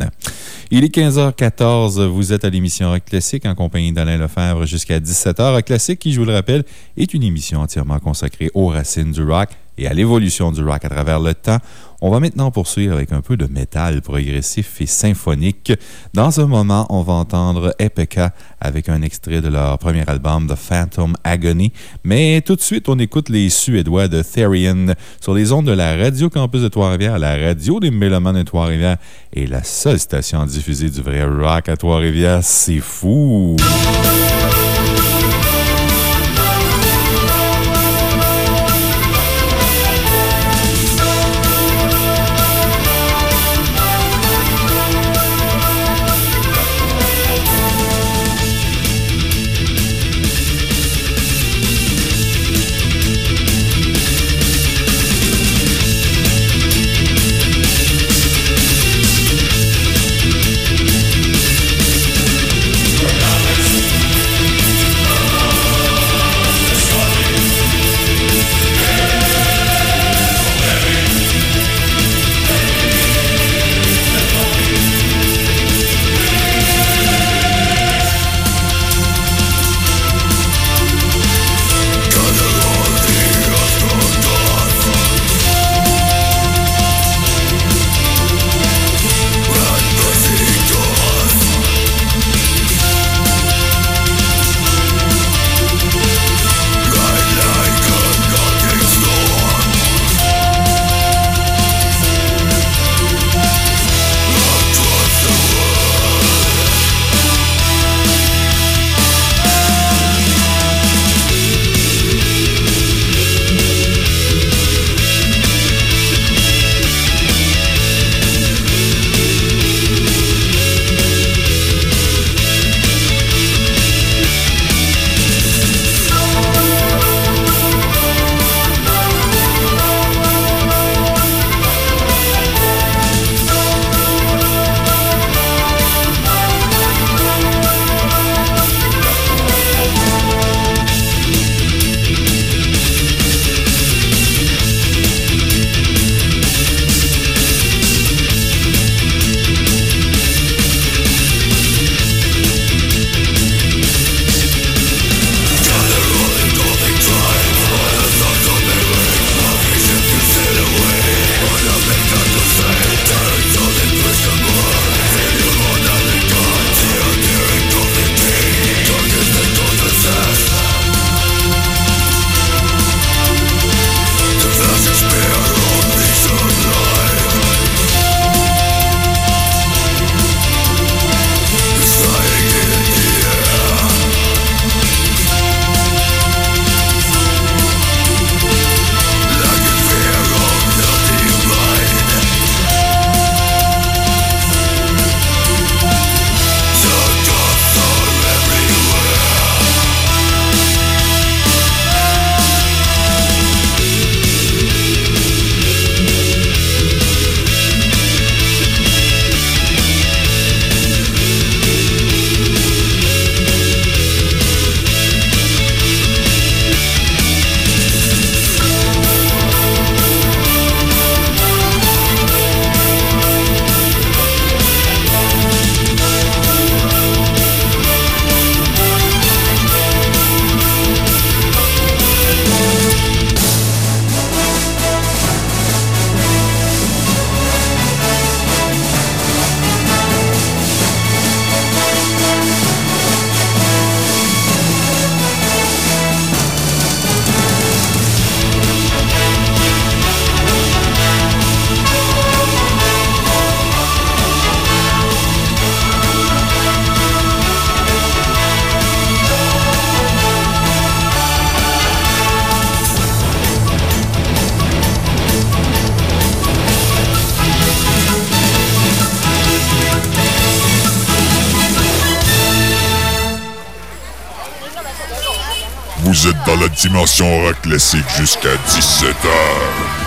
Il est 15h14, vous êtes à l'émission Rock Classique en compagnie d'Alain Lefebvre jusqu'à 17h. Rock Classique, qui, je vous le rappelle, est une émission entièrement consacrée aux racines du rock et à l'évolution du rock à travers le temps. On va maintenant poursuivre avec un peu de métal progressif et symphonique. Dans un moment, on va entendre Epica avec un extrait de leur premier album, The Phantom Agony. Mais tout de suite, on écoute les Suédois de Therian sur les ondes de la Radio Campus de Trois-Rivières, la radio des Mélomanes de Trois-Rivières et la seule station diffusée du vrai rock à Trois-Rivières. C'est fou! Vous êtes dans la dimension rock classique jusqu'à 17h.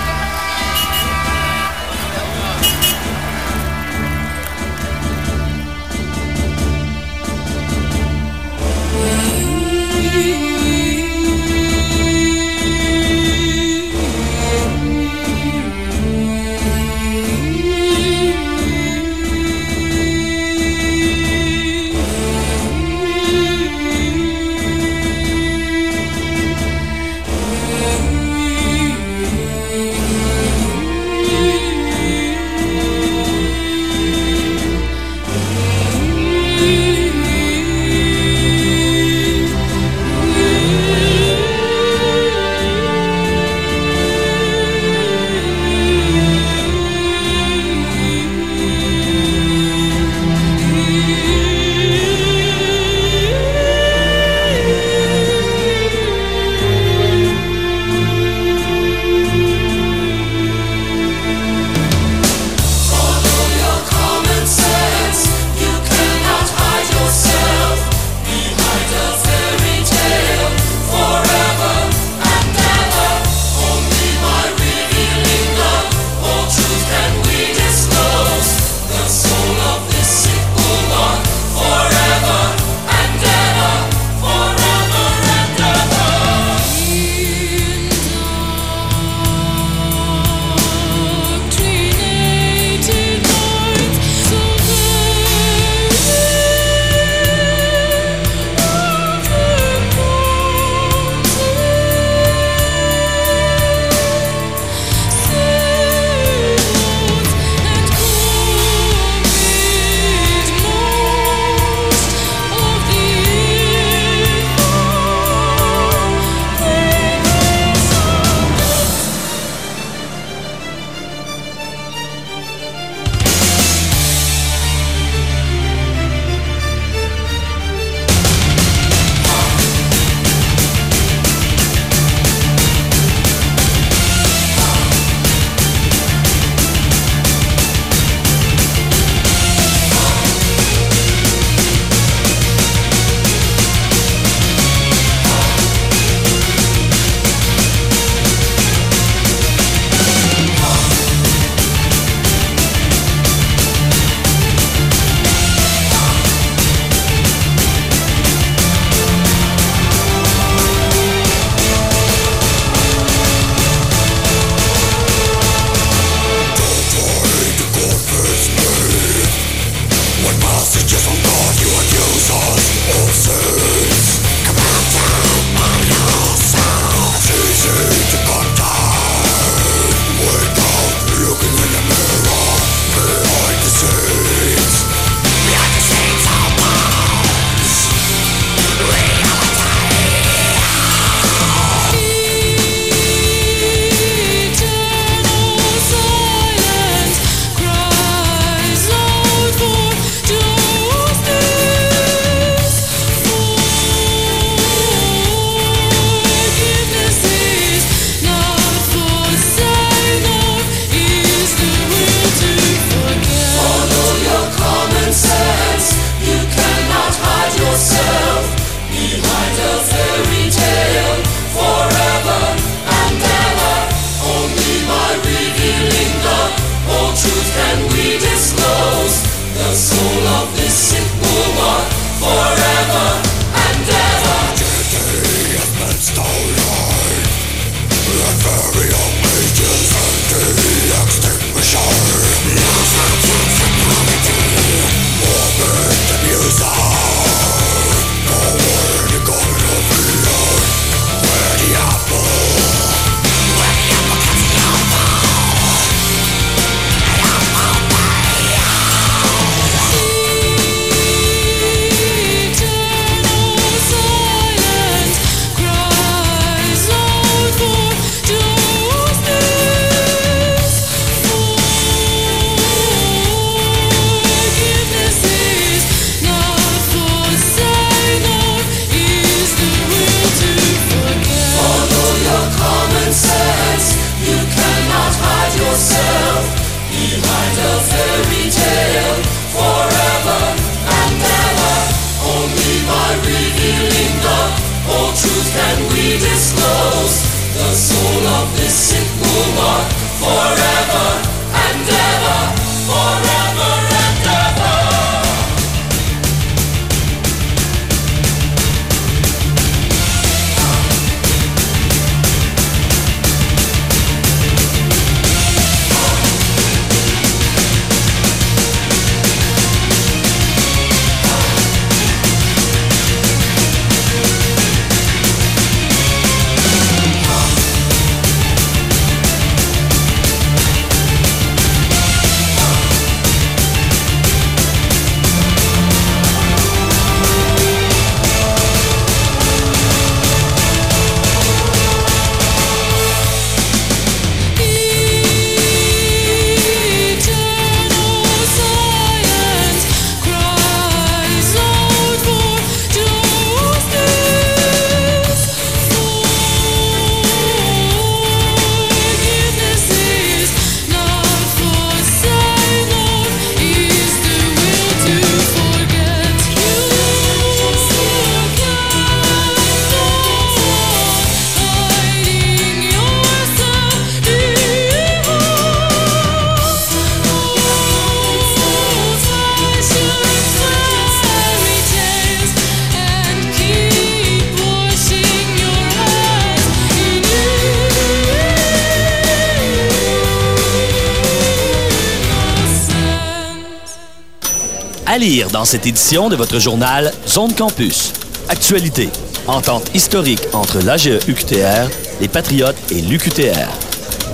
Dans cette édition de votre journal Zone Campus. Actualité. Entente historique entre l'AGE UQTR, les Patriotes et l'UQTR.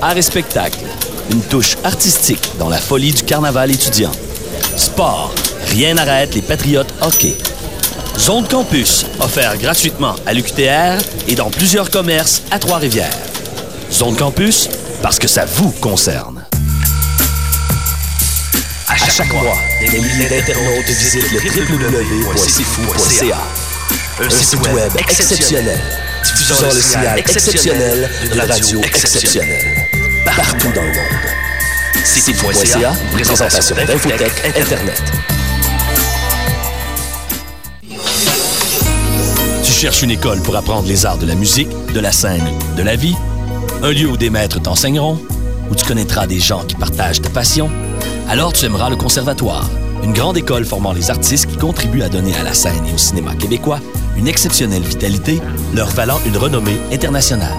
Art et spectacle. Une touche artistique dans la folie du carnaval étudiant. Sport. Rien n'arrête les Patriotes hockey. Zone Campus, offert gratuitement à l'UQTR et dans plusieurs commerces à Trois-Rivières. Zone Campus, parce que ça vous concerne. À chaque, mois, des milliers d'internautes visitent le www.cfou.ca. Un site web exceptionnel, diffusant le signal exceptionnel de la radio exceptionnelle. Partout dans le monde. cfou.ca, présentation d'Infotech Internet. Tu cherches une école pour apprendre les arts de la musique, de la scène, de la vie? Un lieu où des maîtres t'enseigneront? Où tu connaîtras des gens qui partagent ta passion? Alors tu aimeras le Conservatoire, une grande école formant les artistes qui contribuent à donner à la scène et au cinéma québécois une exceptionnelle vitalité, leur valant une renommée internationale.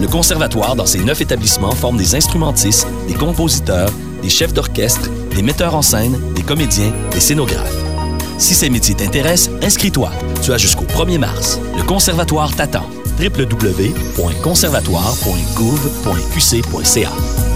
Le Conservatoire, dans ses neuf établissements, forme des instrumentistes, des compositeurs, des chefs d'orchestre, des metteurs en scène, des comédiens, des scénographes. Si ces métiers t'intéressent, inscris-toi. Tu as jusqu'au 1er mars. Le Conservatoire t'attend. www.conservatoire.gouv.qc.ca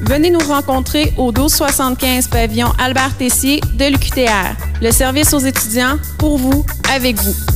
Venez nous rencontrer au 1275 pavillon Albert Tessier de l'UQTR. Le service aux étudiants, pour vous, avec vous.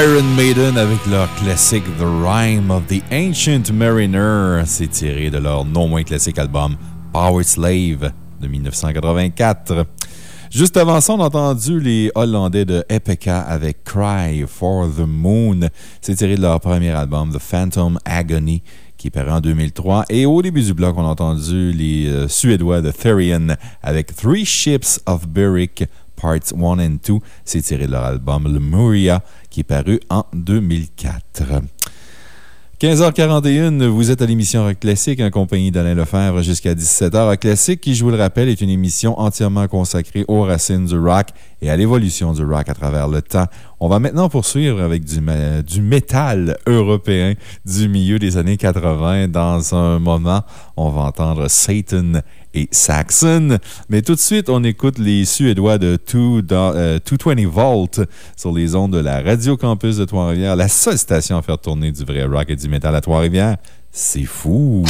Iron Maiden avec leur classique The Rime of the Ancient Mariner. C'est tiré de leur non moins classique album Power Slave de 1984. Juste avant ça, on a entendu les Hollandais de Epica avec Cry for the Moon. C'est tiré de leur premier album, The Phantom Agony, qui est paru en 2003. Et au début du bloc, on a entendu les euh, Suédois de Therian avec Three Ships of Beric, Parts 1 and 2. C'est tiré de leur album Lemuria, qui est paru en 2004. 15h41, vous êtes à l'émission Rock Classique en compagnie d'Alain Lefebvre jusqu'à 17h. Rock Classique, qui, je vous le rappelle, est une émission entièrement consacrée aux racines du rock et à l'évolution du rock à travers le temps. On va maintenant poursuivre avec du, métal européen du milieu des années 80. Dans un moment, on va entendre Satan et Saxon. Mais tout de suite, on écoute les Suédois de Two Do- euh, 220 Volt sur les ondes de la Radio Campus de Trois-Rivières, la seule station à faire tourner du vrai rock et du métal à Trois-Rivières. C'est fou!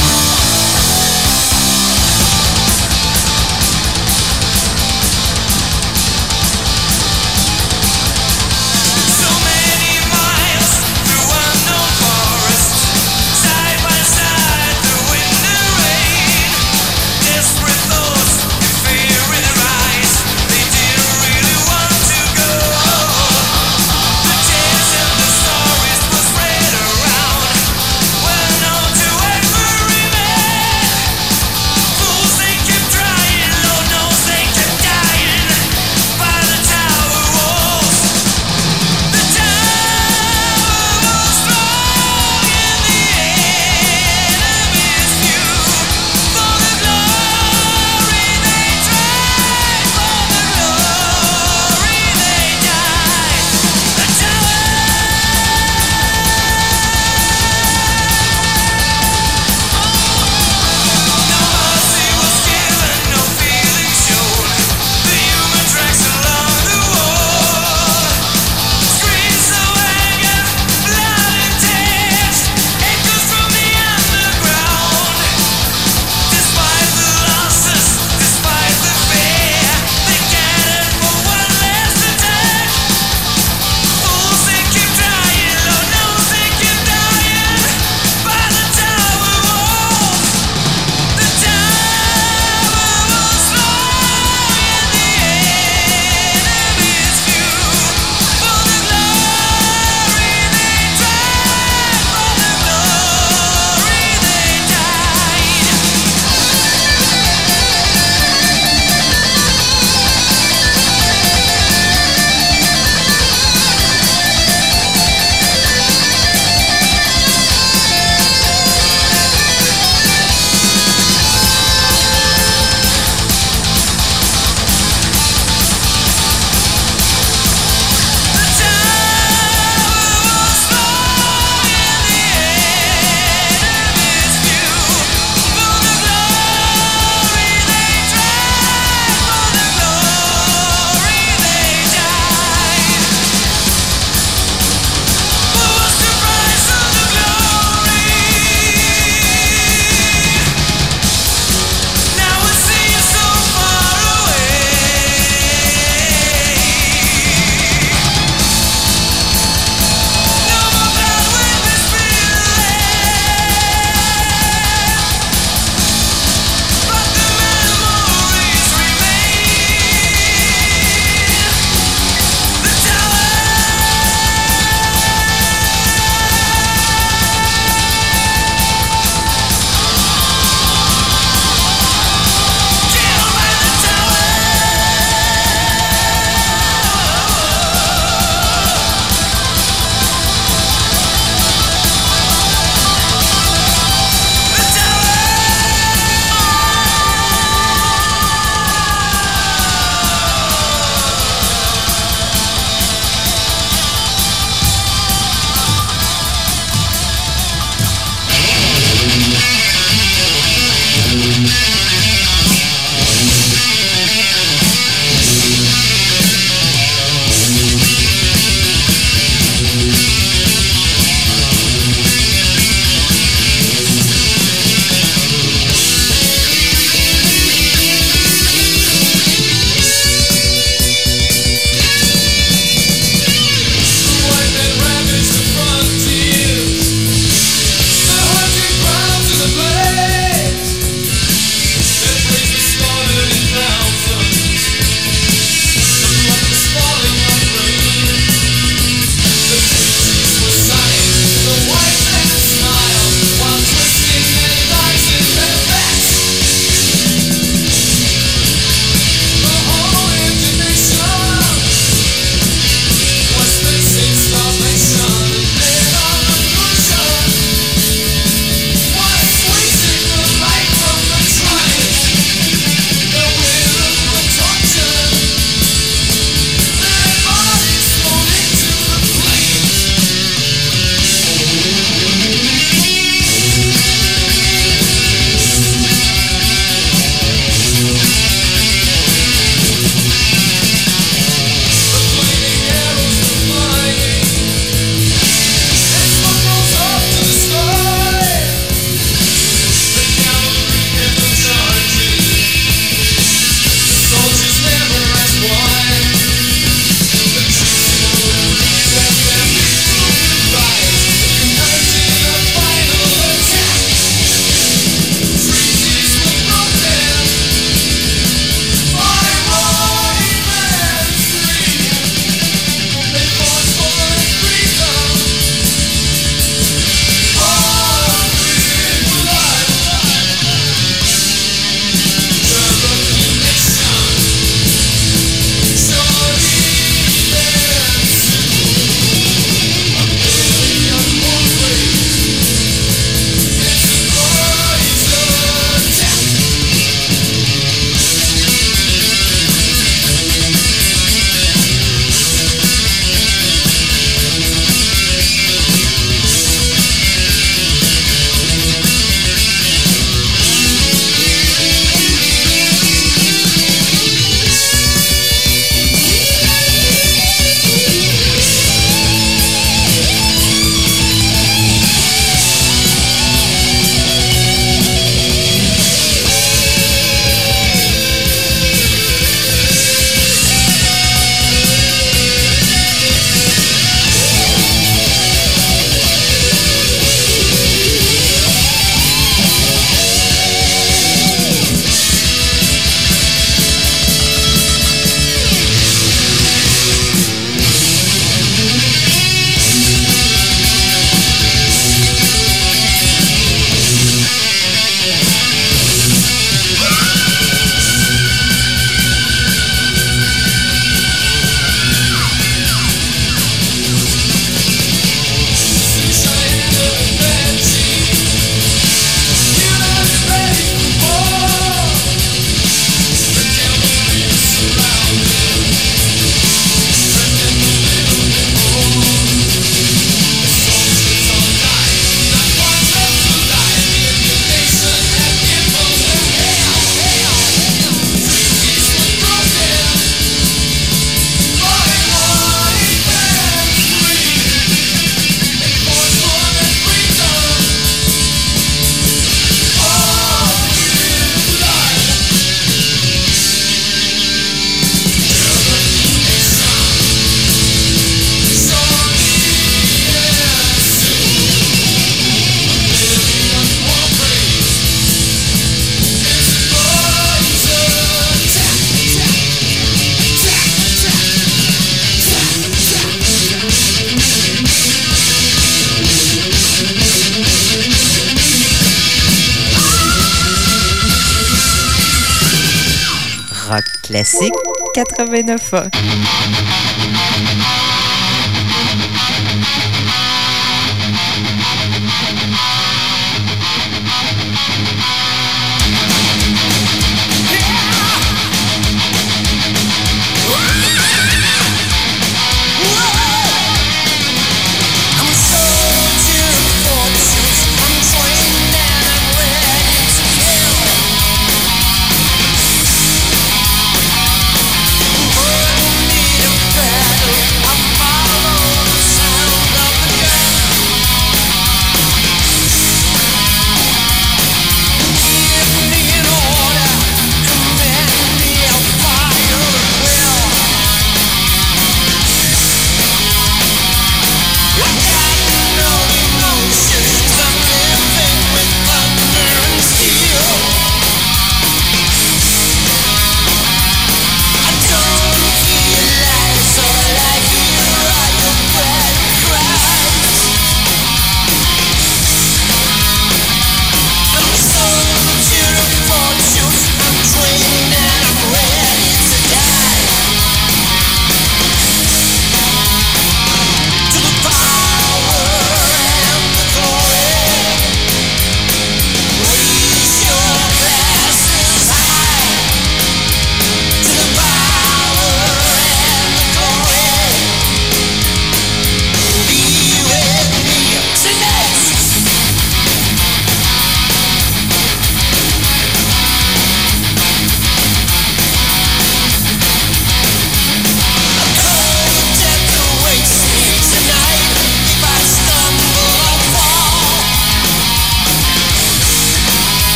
89 ans.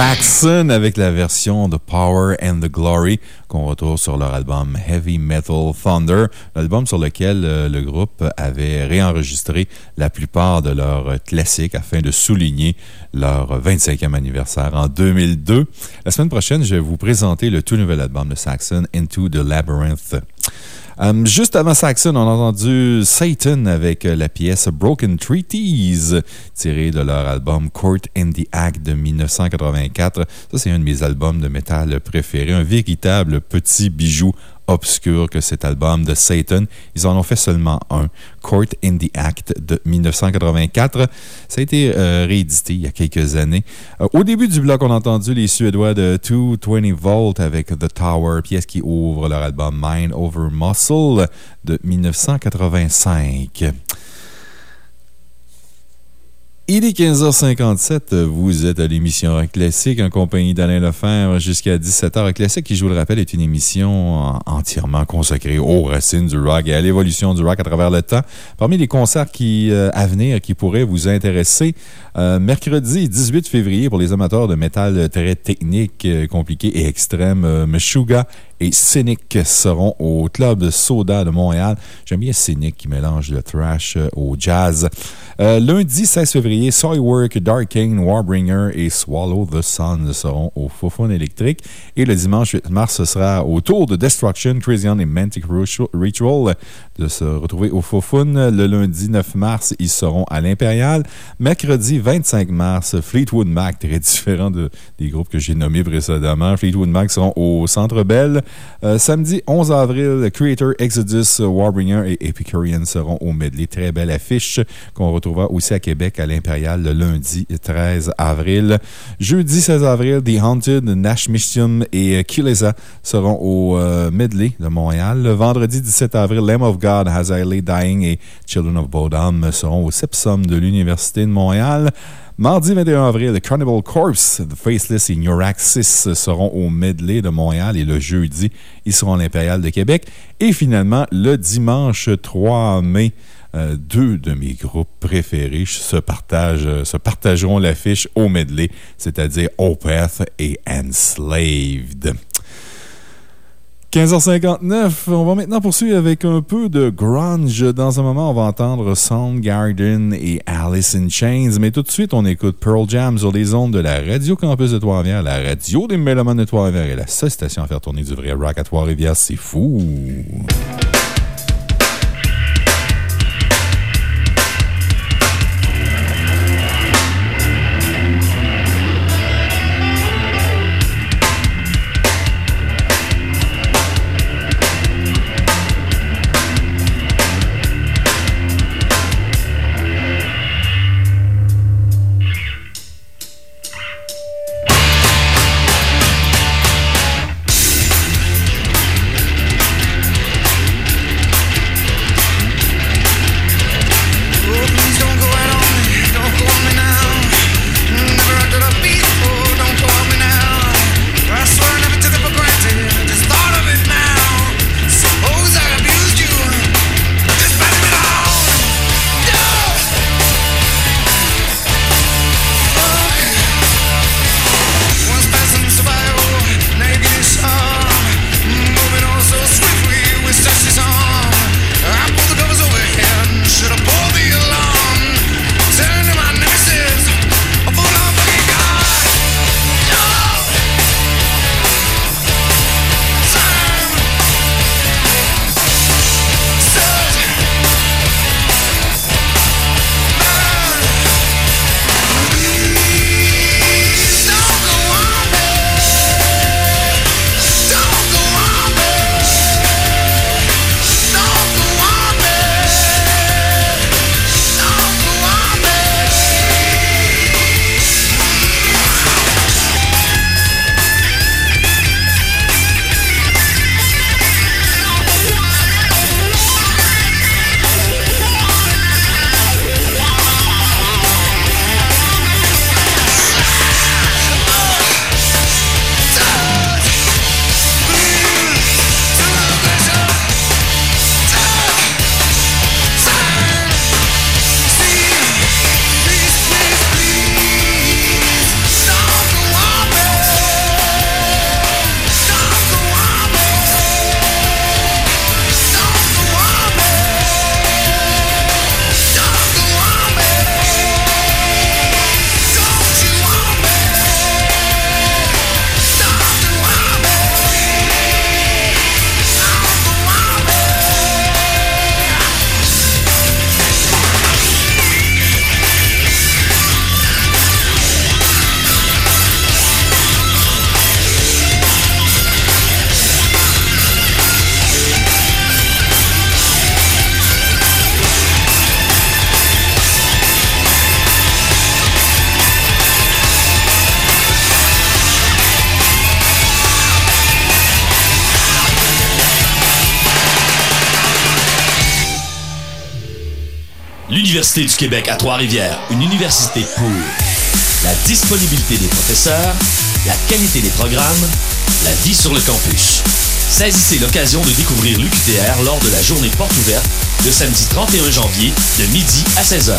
Saxon avec la version The Power and the Glory qu'on retrouve sur leur album Heavy Metal Thunder, l'album sur lequel euh, le groupe avait réenregistré la plupart de leurs classiques afin de souligner leur 25e anniversaire en 2002. La semaine prochaine, je vais vous présenter le tout nouvel album de Saxon, Into the Labyrinth. Um, juste avant Saxon, on a entendu Satan avec euh, la pièce Broken Treaties, tirée de leur album Court in the Act de 1984. Ça, c'est un de mes albums de métal préférés, un véritable petit bijou obscur que cet album de Satan. Ils en ont fait seulement un, Court in the Act de 1984. Ça a été euh, réédité il y a quelques années. Euh, au début du bloc, on a entendu les Suédois de 220 Volt avec The Tower, pièce qui ouvre leur album Mind Over Muscle de 1985. Il est 15h57. Vous êtes à l'émission Rock Classique en compagnie d'Alain Lefebvre jusqu'à 17h. Rock Classique, qui, je vous le rappelle, est une émission entièrement consacrée aux racines du rock et à l'évolution du rock à travers le temps. Parmi les concerts qui, euh, à venir qui pourraient vous intéresser, euh, mercredi 18 février, pour les amateurs de métal très technique, euh, compliqué et extrême, Meshuggah et Cynic seront au Club Soda de Montréal. J'aime bien Cynic qui mélange le thrash au jazz. Euh, lundi 16 février, Soilwork, Darkane, Warbringer et Swallow the Sun seront au Fofone électrique. Et le dimanche 8 mars, ce sera au tour de Destruction, Crazy et Mantic Ritual de se retrouver au Fofone. Le lundi 9 mars, ils seront à l'Impérial. Mercredi 25 mars, Fleetwood Mac, très différent de, des groupes que j'ai nommés précédemment. Fleetwood Mac seront au Centre Bell. Euh, samedi 11 avril, Creator, Exodus, Warbringer et Epicurean seront au medley. Très belle affiche qu'on retrouvera aussi à Québec à l'Impérial le lundi 13 avril. Jeudi 16 avril, The Haunted, Nash Mission et Kilesa seront au euh, medley de Montréal. Le vendredi 17 avril, Lamb of God, Has I Dying et Children of Bodom seront au Sepsum de l'Université de Montréal. Mardi 21 avril, The Carnival Corpse, The Faceless et Neuraxis seront au Medley de Montréal et le jeudi, ils seront à l'Impérial de Québec. Et finalement, le dimanche 3 mai, euh, deux de mes groupes préférés se, partagent, euh, partageront l'affiche au medley, c'est-à-dire Opeth et Enslaved. 15h59, on va maintenant poursuivre avec un peu de grunge. Dans un moment, on va entendre Soundgarden et Alice in Chains, mais tout de suite, on écoute Pearl Jam sur les ondes de la Radio Campus de Trois-Rivières, la radio des Mélomanes de Trois-Rivières et la seule station à faire tourner du vrai rock à Trois-Rivières. C'est fou! L'Université du Québec à Trois-Rivières, une université pour la disponibilité des professeurs, la qualité des programmes, la vie sur le campus. Saisissez l'occasion de découvrir l'UQTR lors de la journée porte ouverte le samedi 31 janvier de midi à 16h.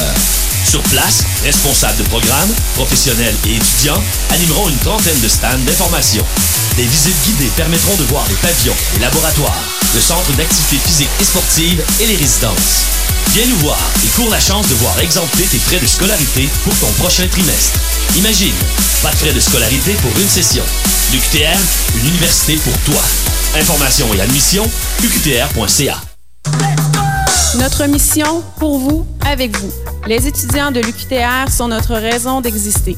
Sur place, responsables de programmes, professionnels et étudiants animeront une trentaine de stands d'information. Des visites guidées permettront de voir les pavillons, les laboratoires, le centre d'activités physiques et sportives et les résidences. Viens nous voir et cours la chance de voir exempter tes frais de scolarité pour ton prochain trimestre. Imagine, pas de frais de scolarité pour une session. L'UQTR, une université pour toi. Informations et admission, uqtr.ca. Notre mission, pour vous, avec vous. Les étudiants de l'UQTR sont notre raison d'exister.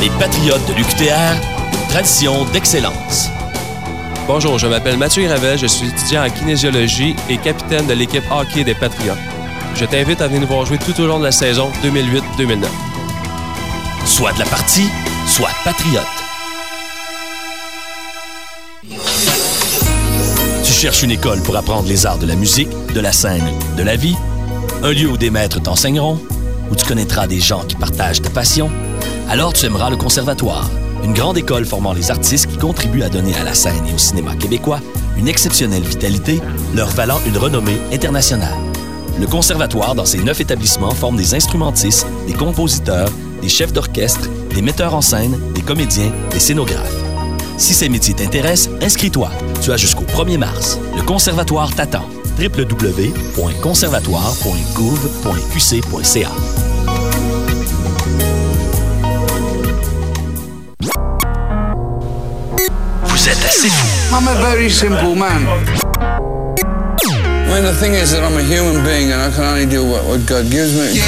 Les Patriotes de l'UQTR, tradition d'excellence. Bonjour, je m'appelle Mathieu Ravel, je suis étudiant en kinésiologie et capitaine de l'équipe hockey des Patriotes. Je t'invite à venir nous voir jouer tout au long de la saison 2008-2009. Soit de la partie, soit patriote. Tu cherches une école pour apprendre les arts de la musique, de la scène, de la vie? Un lieu où des maîtres t'enseigneront? Où tu connaîtras des gens qui partagent ta passion? Alors tu aimeras le Conservatoire, une grande école formant les artistes qui contribuent à donner à la scène et au cinéma québécois une exceptionnelle vitalité, leur valant une renommée internationale. Le Conservatoire, dans ses neuf établissements, forme des instrumentistes, des compositeurs, des chefs d'orchestre, des metteurs en scène, des comédiens, des scénographes. Si ces métiers t'intéressent, inscris-toi. Tu as jusqu'au 1er mars. Le Conservatoire t'attend. www.conservatoire.gouv.qc.ca Vous êtes assez fou. I'm a very simple man. I mean, the thing is that I'm a human being and I can only do what, what God gives me.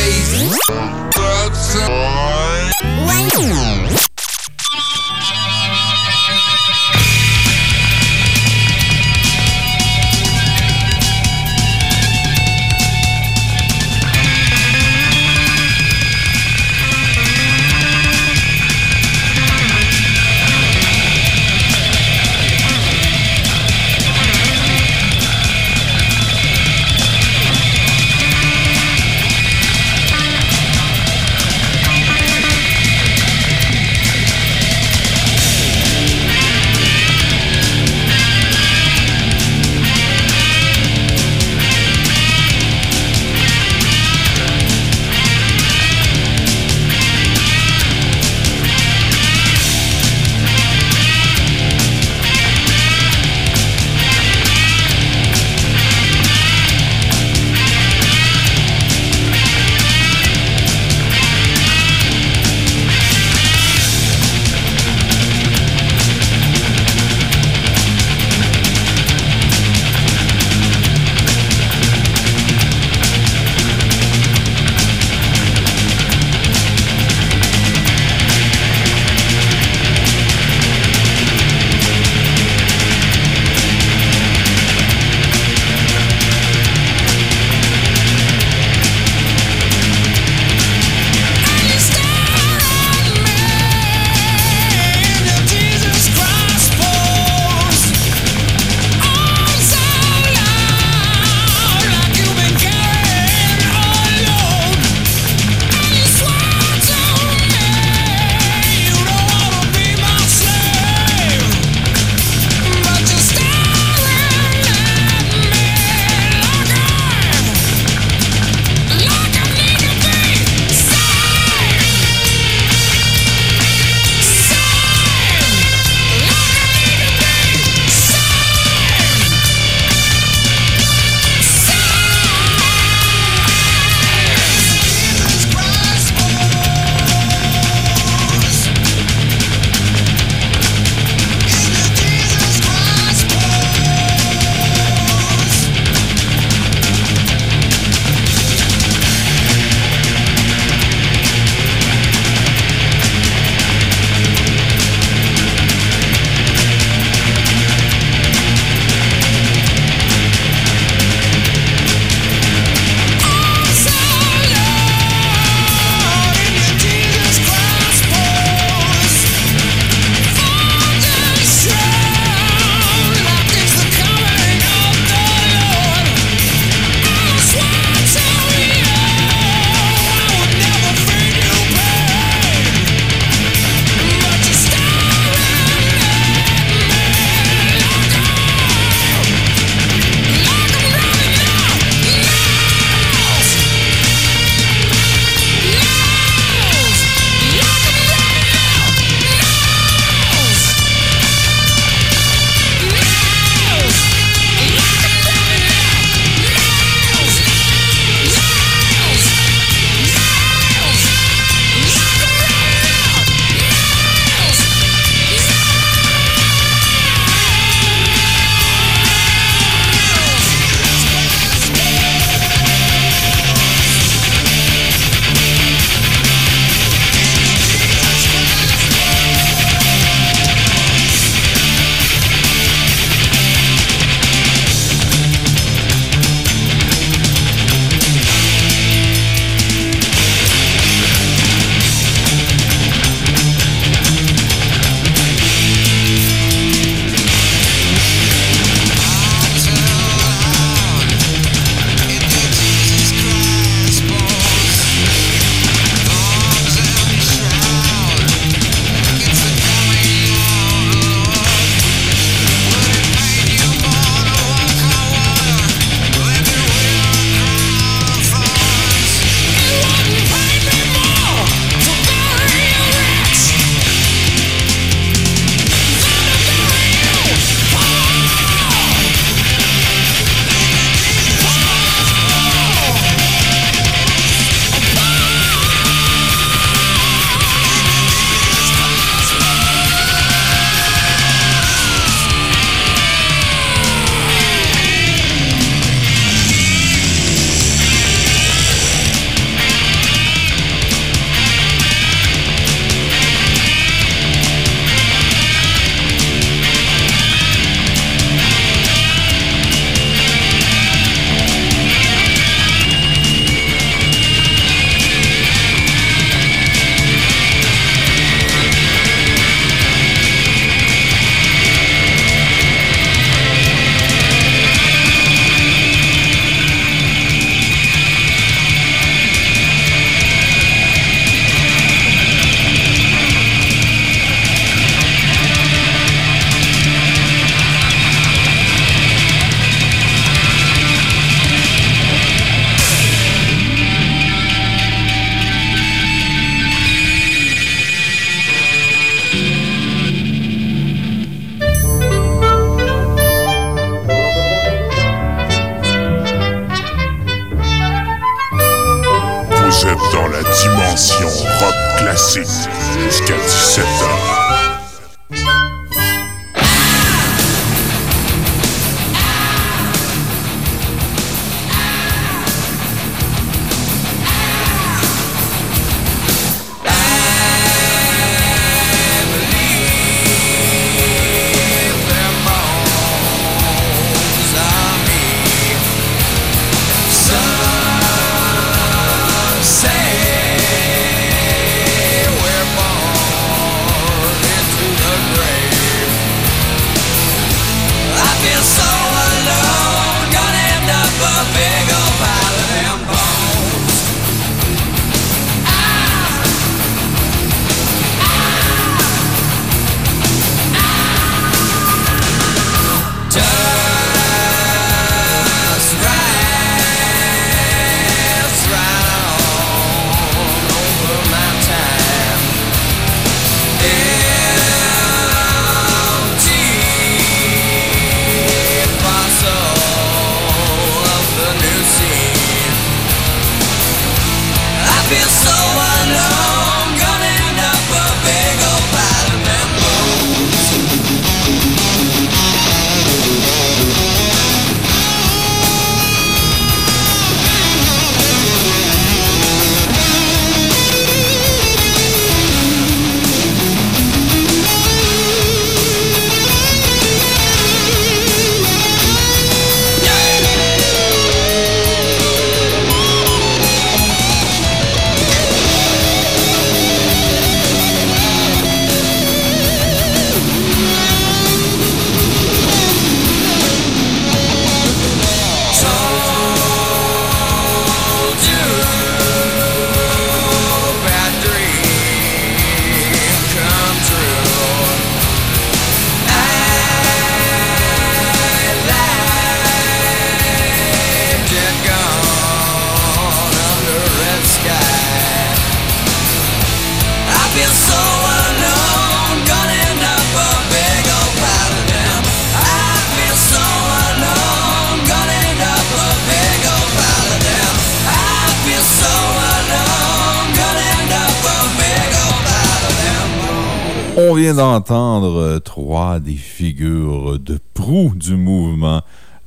Vient d'entendre euh, trois des figures de proue du mouvement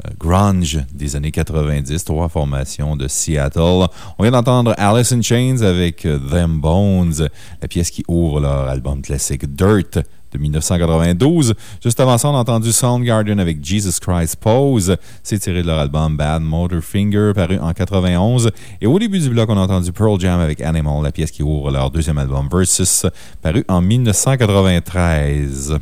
euh, grunge des années 90, trois formations de Seattle. On vient d'entendre Alice in Chains avec euh, Them Bones, la pièce qui ouvre leur album classique Dirt de 1992. Juste avant ça, on a entendu Soundgarden avec Jesus Christ Pose. C'est tiré de leur album Bad Motor Finger, paru en 91. Et au début du bloc, on a entendu Pearl Jam avec Animal, la pièce qui ouvre leur deuxième album Versus, paru en 1993.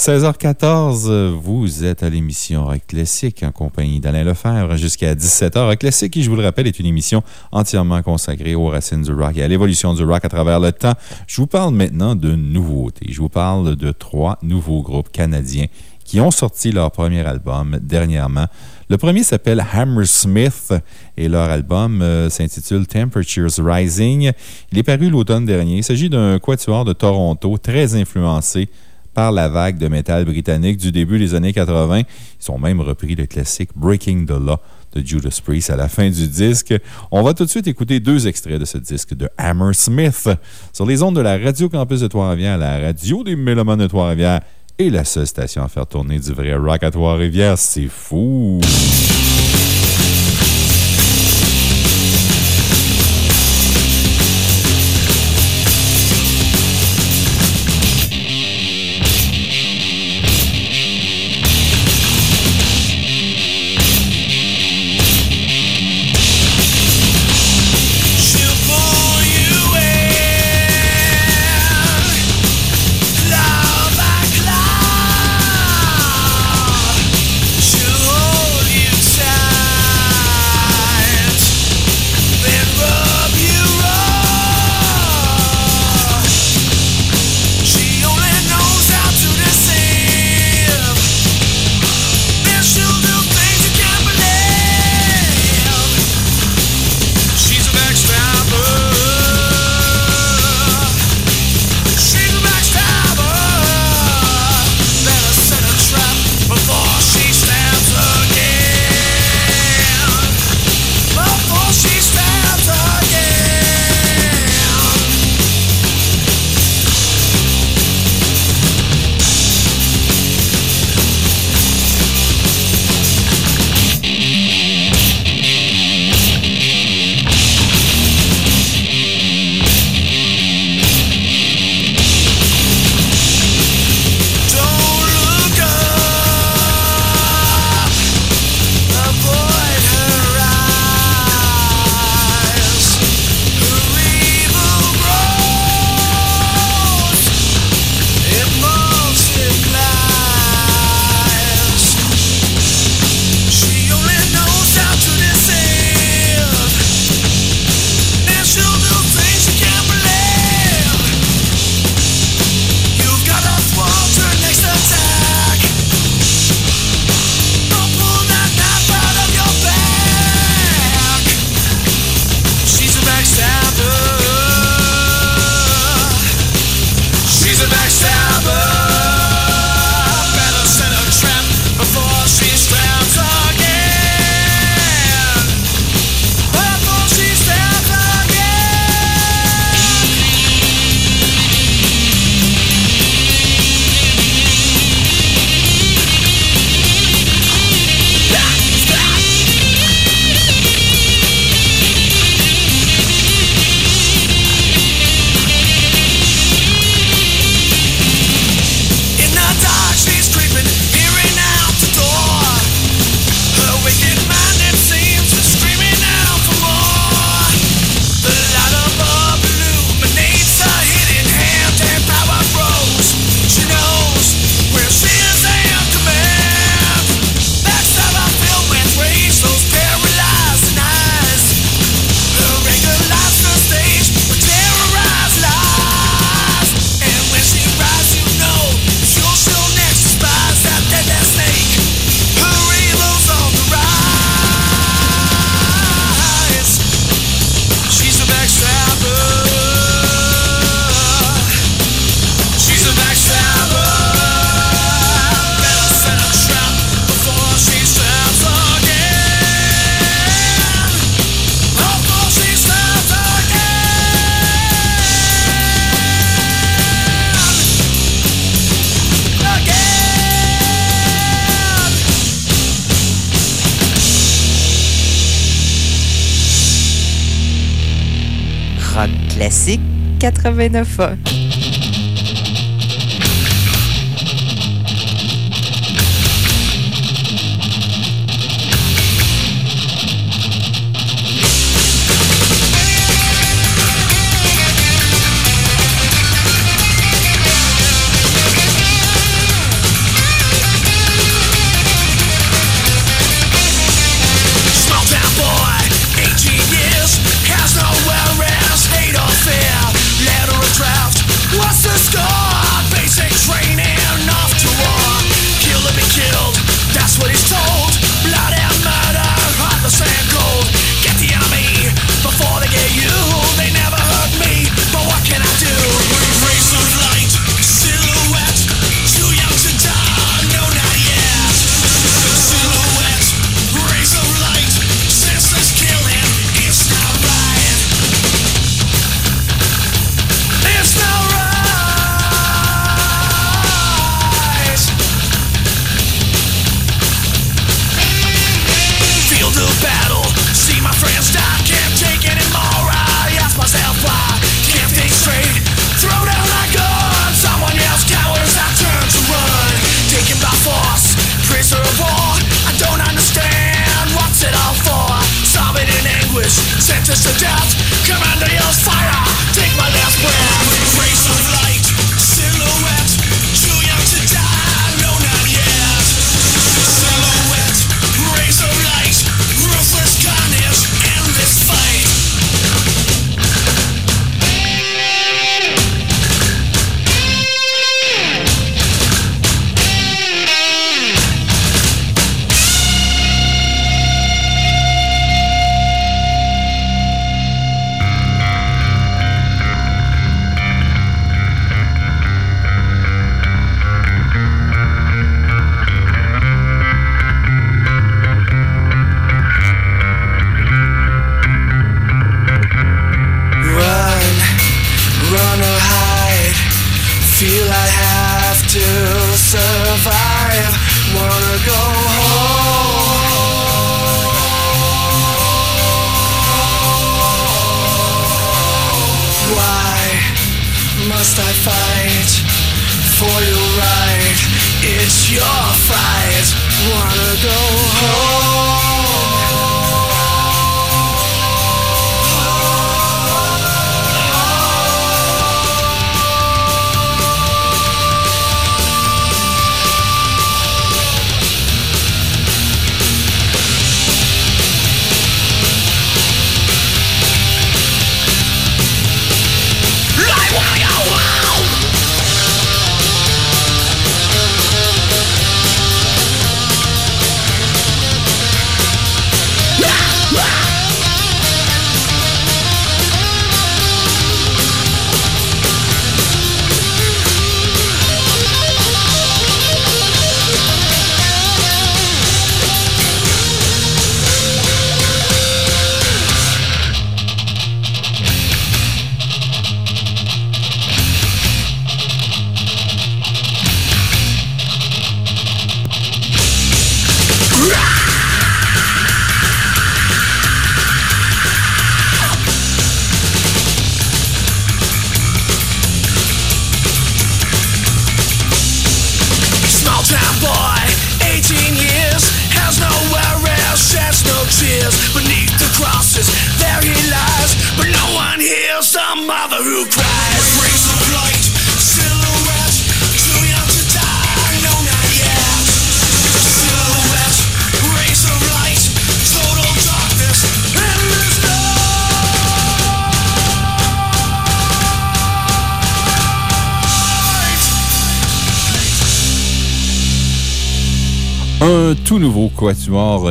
16h14, vous êtes à l'émission Rock Classique en compagnie d'Alain Lefebvre jusqu'à 17h. Rock Classique, qui, je vous le rappelle, est une émission entièrement consacrée aux racines du rock et à l'évolution du rock à travers le temps. Je vous parle maintenant de nouveautés. Je vous parle de trois nouveaux groupes canadiens qui ont sorti leur premier album dernièrement. Le premier s'appelle Hammersmith et leur album euh, s'intitule Temperatures Rising. Il est paru l'automne dernier. Il s'agit d'un quatuor de Toronto très influencé par la vague de métal britannique du début des années 80. Ils ont même repris le classique Breaking the Law de Judas Priest à la fin du disque. On va tout de suite écouter deux extraits de ce disque de Hammersmith sur les ondes de la Radio Campus de Trois-Rivières, la radio des Mélomanes de Trois-Rivières et la seule station à faire tourner du vrai rock à Trois-Rivières. C'est fou! 89.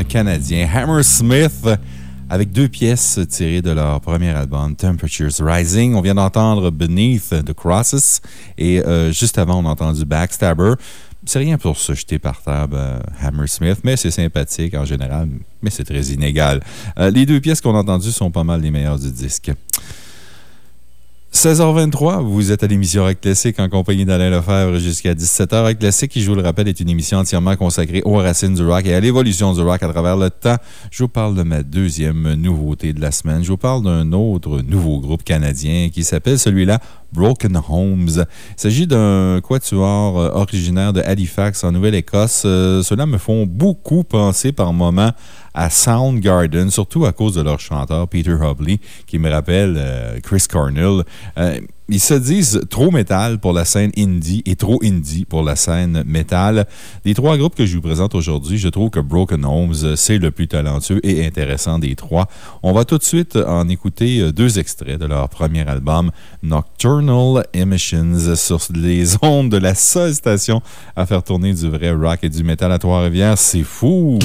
canadien Hammersmith avec deux pièces tirées de leur premier album Temperatures Rising. On vient d'entendre Beneath the Crosses et euh, juste avant on a entendu Backstabber. C'est rien pour se jeter par table euh, Hammersmith, mais c'est sympathique en général, mais c'est très inégal. Euh, les deux pièces qu'on a entendues sont pas mal les meilleures du disque. 16h23, vous êtes à l'émission Rock Classique en compagnie d'Alain Lefebvre jusqu'à 17h. Rock Classique, qui, je vous le rappelle, est une émission entièrement consacrée aux racines du rock et à l'évolution du rock à travers le temps. Je vous parle de ma deuxième nouveauté de la semaine. Je vous parle d'un autre nouveau groupe canadien qui s'appelle celui-là Broken Homes. Il s'agit d'un quatuor euh, originaire de Halifax, en Nouvelle-Écosse. Euh, Ceux-là me font beaucoup penser par moments à Soundgarden, surtout à cause de leur chanteur Peter Hobley, qui me rappelle euh, Chris Cornell. Ils se disent trop métal pour la scène indie et trop indie pour la scène métal. Des trois groupes que je vous présente aujourd'hui, je trouve que Broken Homes, c'est le plus talentueux et intéressant des trois. On va tout de suite en écouter euh, deux extraits de leur premier album, Nocturnal Emissions, sur les ondes de la seule station à faire tourner du vrai rock et du métal à Trois-Rivières. C'est fou!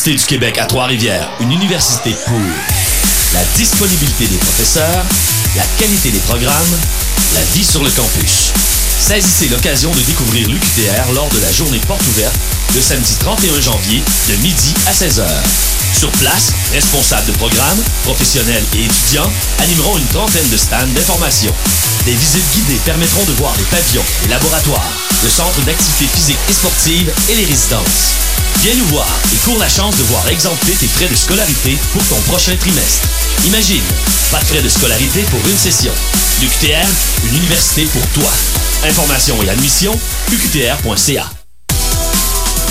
L'Université du Québec à Trois-Rivières, une université pour la disponibilité des professeurs, la qualité des programmes, la vie sur le campus. Saisissez l'occasion de découvrir l'UQTR lors de la journée porte ouverte le samedi 31 janvier de midi à 16h. Sur place, responsables de programmes, professionnels et étudiants animeront une trentaine de stands d'information. Des visites guidées permettront de voir les pavillons, les laboratoires, le centre d'activités physiques et sportives et les résidences. Viens nous voir et cours la chance de voir exempter tes frais de scolarité pour ton prochain trimestre. Imagine, pas de frais de scolarité pour une session. L'UQTR, une université pour toi. Informations et admission, uqtr.ca.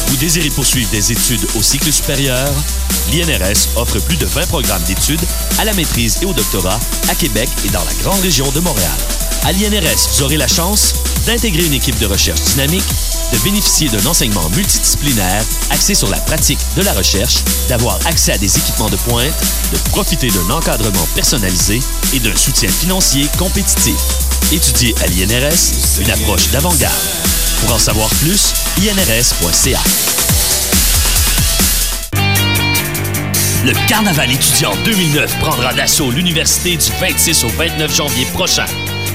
Vous désirez poursuivre des études au cycle supérieur? L'INRS offre plus de 20 programmes d'études à la maîtrise et au doctorat à Québec et dans la grande région de Montréal. À l'INRS, vous aurez la chance d'intégrer une équipe de recherche dynamique, de bénéficier d'un enseignement axé sur la pratique de la recherche, d'avoir accès à des équipements de pointe, de profiter d'un encadrement personnalisé et d'un soutien financier compétitif. Étudier à l'INRS, une approche d'avant-garde. Pour en savoir plus, inrs.ca. Le Carnaval étudiant 2009 prendra d'assaut l'université du 26 au 29 janvier prochain.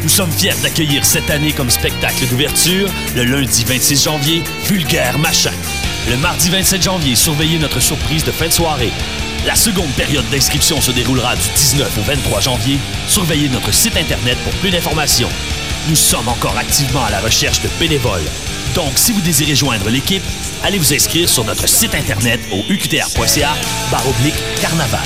Nous sommes fiers d'accueillir cette année comme spectacle d'ouverture le lundi 26 janvier, Vulgaire Machin. Le mardi 27 janvier, surveillez notre surprise de fin de soirée. La seconde période d'inscription se déroulera du 19 au 23 janvier. Surveillez notre site Internet pour plus d'informations. Nous sommes encore activement à la recherche de bénévoles. Donc, si vous désirez joindre l'équipe, allez vous inscrire sur notre site Internet au uqtr.ca carnaval.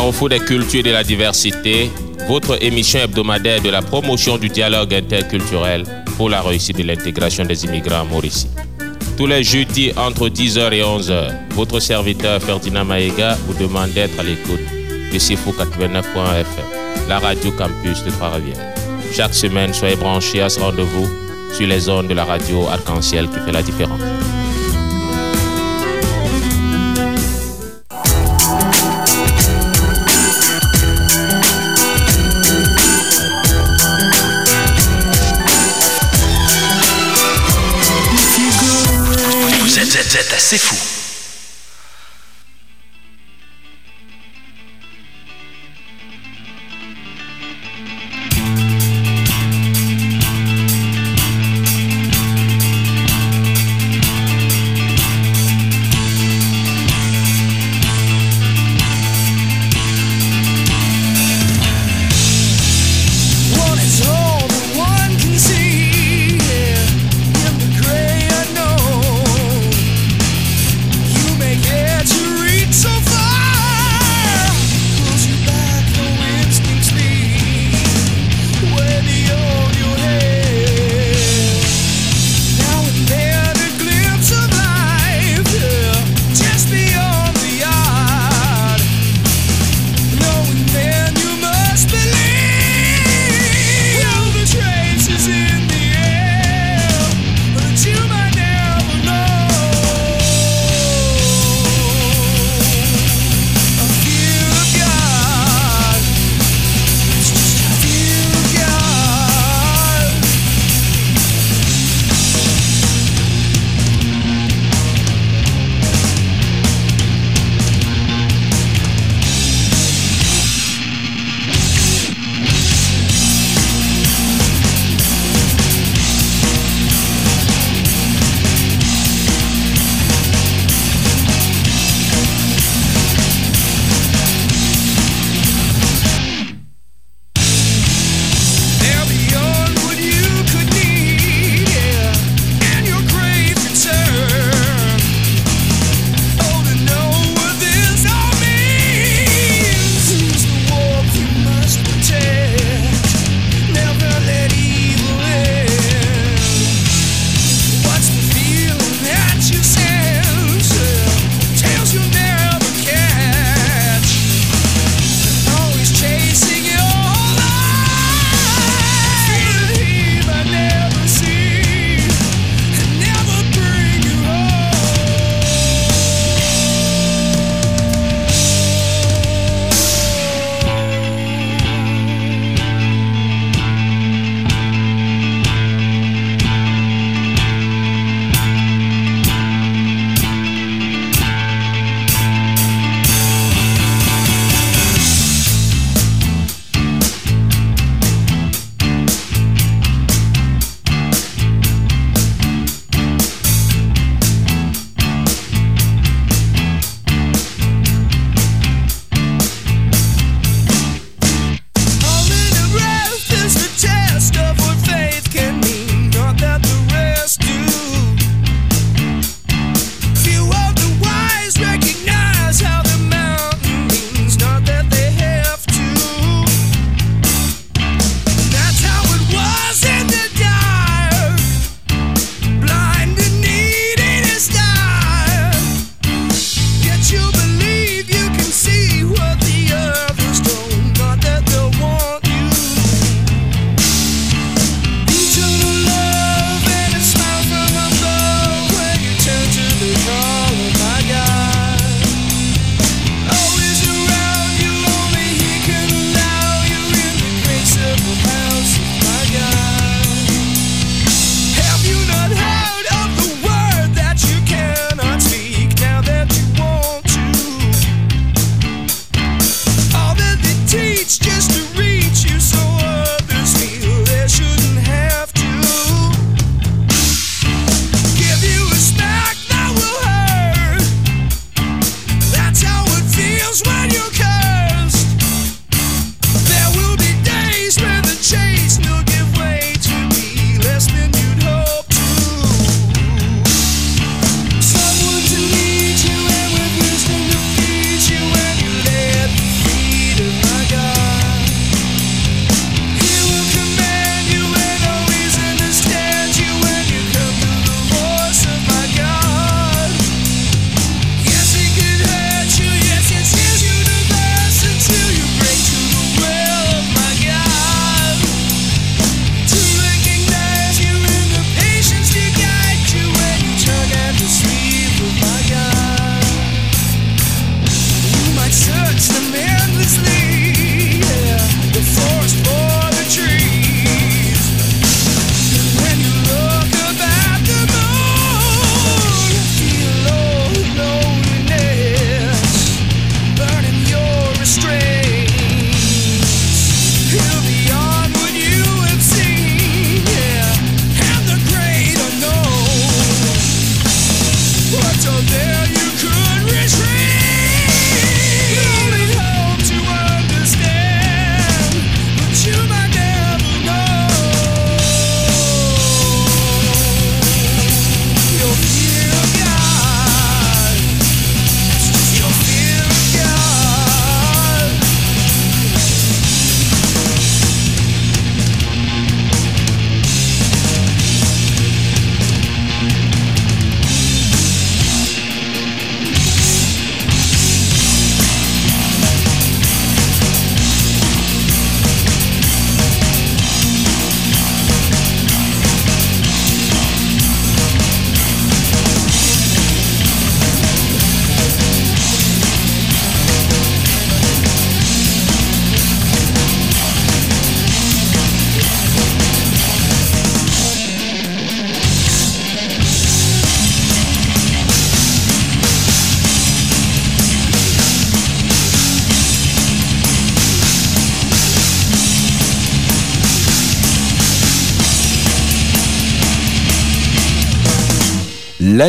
Carrefour des cultures et de la diversité, votre émission hebdomadaire de la promotion du dialogue interculturel pour la réussite de l'intégration des immigrants à Mauricie. Tous les jeudis entre 10h et 11h, votre serviteur Ferdinand Maïga vous demande d'être à l'écoute de Sifo 89.fm, la radio campus de Trois-Rivières. Chaque semaine, soyez branchés à ce rendez-vous sur les ondes de la radio Arc-en-Ciel qui fait la différence. Assez fou.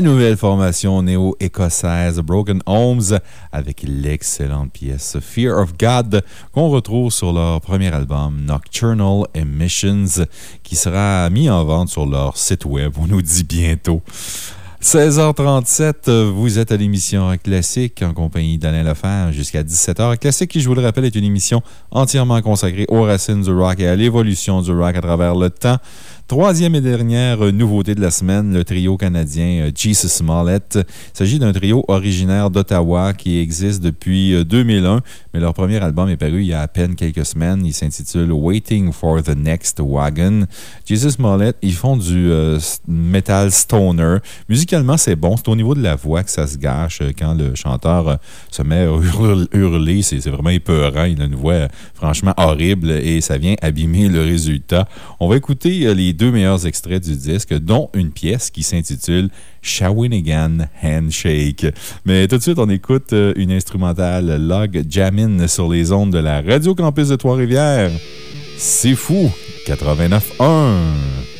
Nouvelle formation néo-écossaise Broken Homes avec l'excellente pièce Fear of God qu'on retrouve sur leur premier album Nocturnal Emissions qui sera mis en vente sur leur site web, on nous dit bientôt. 16h37, euh, vous êtes à l'émission Classique en compagnie d'Alain Lefebvre jusqu'à 17h. Classique, qui, je vous le rappelle, est une émission entièrement consacrée aux racines du rock et à l'évolution du rock à travers le temps. Troisième et dernière euh, nouveauté de la semaine, le trio canadien euh, Jesus Smollett. Il s'agit d'un trio originaire d'Ottawa qui existe depuis euh, 2001, mais leur premier album est paru il y a à peine quelques semaines. Il s'intitule Waiting for the Next Wagon. Jesus Smollett, ils font du euh, metal stoner. Musicalement, c'est bon. C'est au niveau de la voix que ça se gâche euh, quand le chanteur euh, se met à hurl- hurler. C'est vraiment épeurant. Il a une voix euh, franchement horrible et ça vient abîmer le résultat. On va écouter euh, les deux meilleurs extraits du disque, dont une pièce qui s'intitule Shawinigan Handshake. Mais tout de suite, on écoute euh, une instrumentale Log Jamin sur les ondes de la Radio Campus de Trois-Rivières. C'est fou! 89.1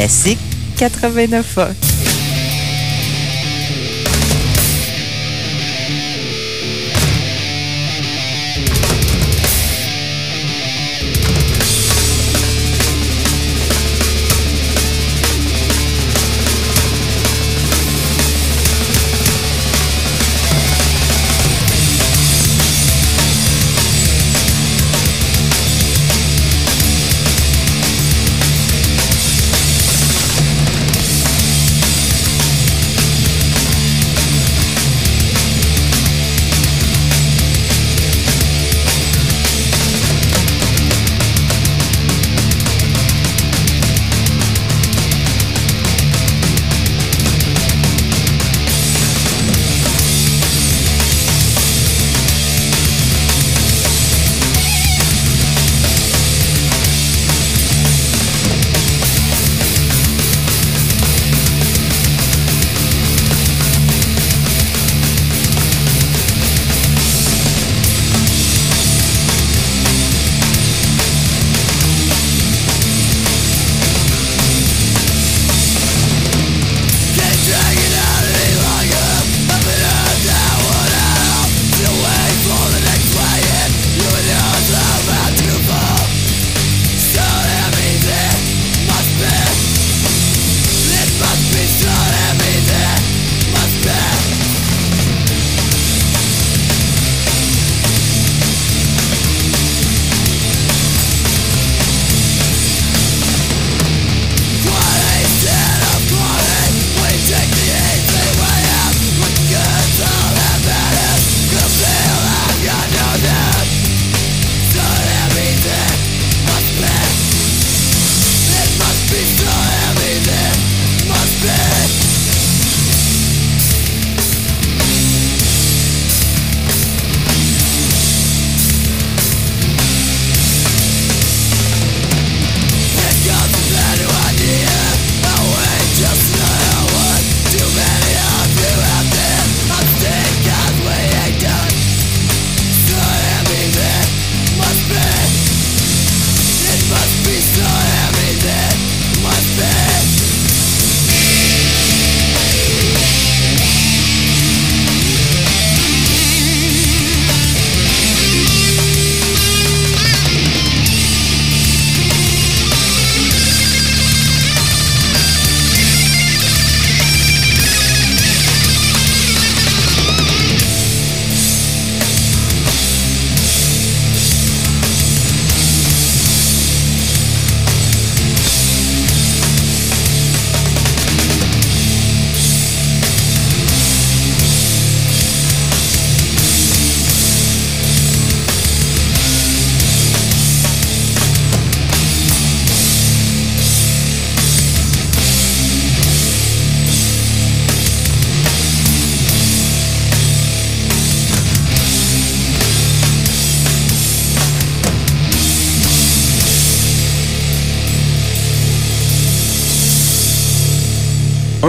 Classique 89.1.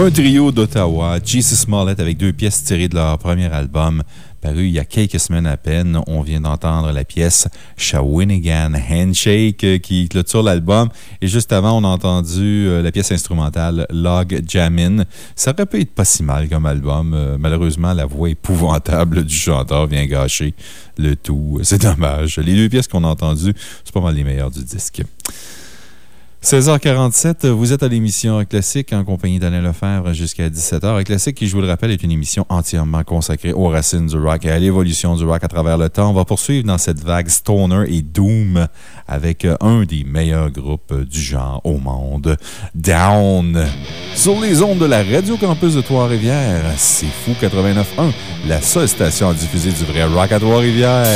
Un trio d'Ottawa, Jesus Smollett, avec deux pièces tirées de leur premier album, paru il y a quelques semaines à peine. On vient d'entendre la pièce Shawinigan Handshake euh, qui clôture l'album. Et juste avant, on a entendu euh, la pièce instrumentale Log Jammin'. Ça aurait pu être pas si mal comme album. Euh, malheureusement, la voix épouvantable du chanteur vient gâcher le tout. C'est dommage. Les deux pièces qu'on a entendues, c'est pas mal les meilleures du disque. 16h47, vous êtes à l'émission Classique en compagnie d'Alain Lefebvre jusqu'à 17h. Rock Classique, qui, je vous le rappelle, est une émission entièrement consacrée aux racines du rock et à l'évolution du rock à travers le temps. On va poursuivre dans cette vague Stoner et Doom avec un des meilleurs groupes du genre au monde, Down. Sur les ondes de la Radio Campus de Trois-Rivières, c'est Fou 89.1, la seule station à diffuser du vrai rock à Trois-Rivières.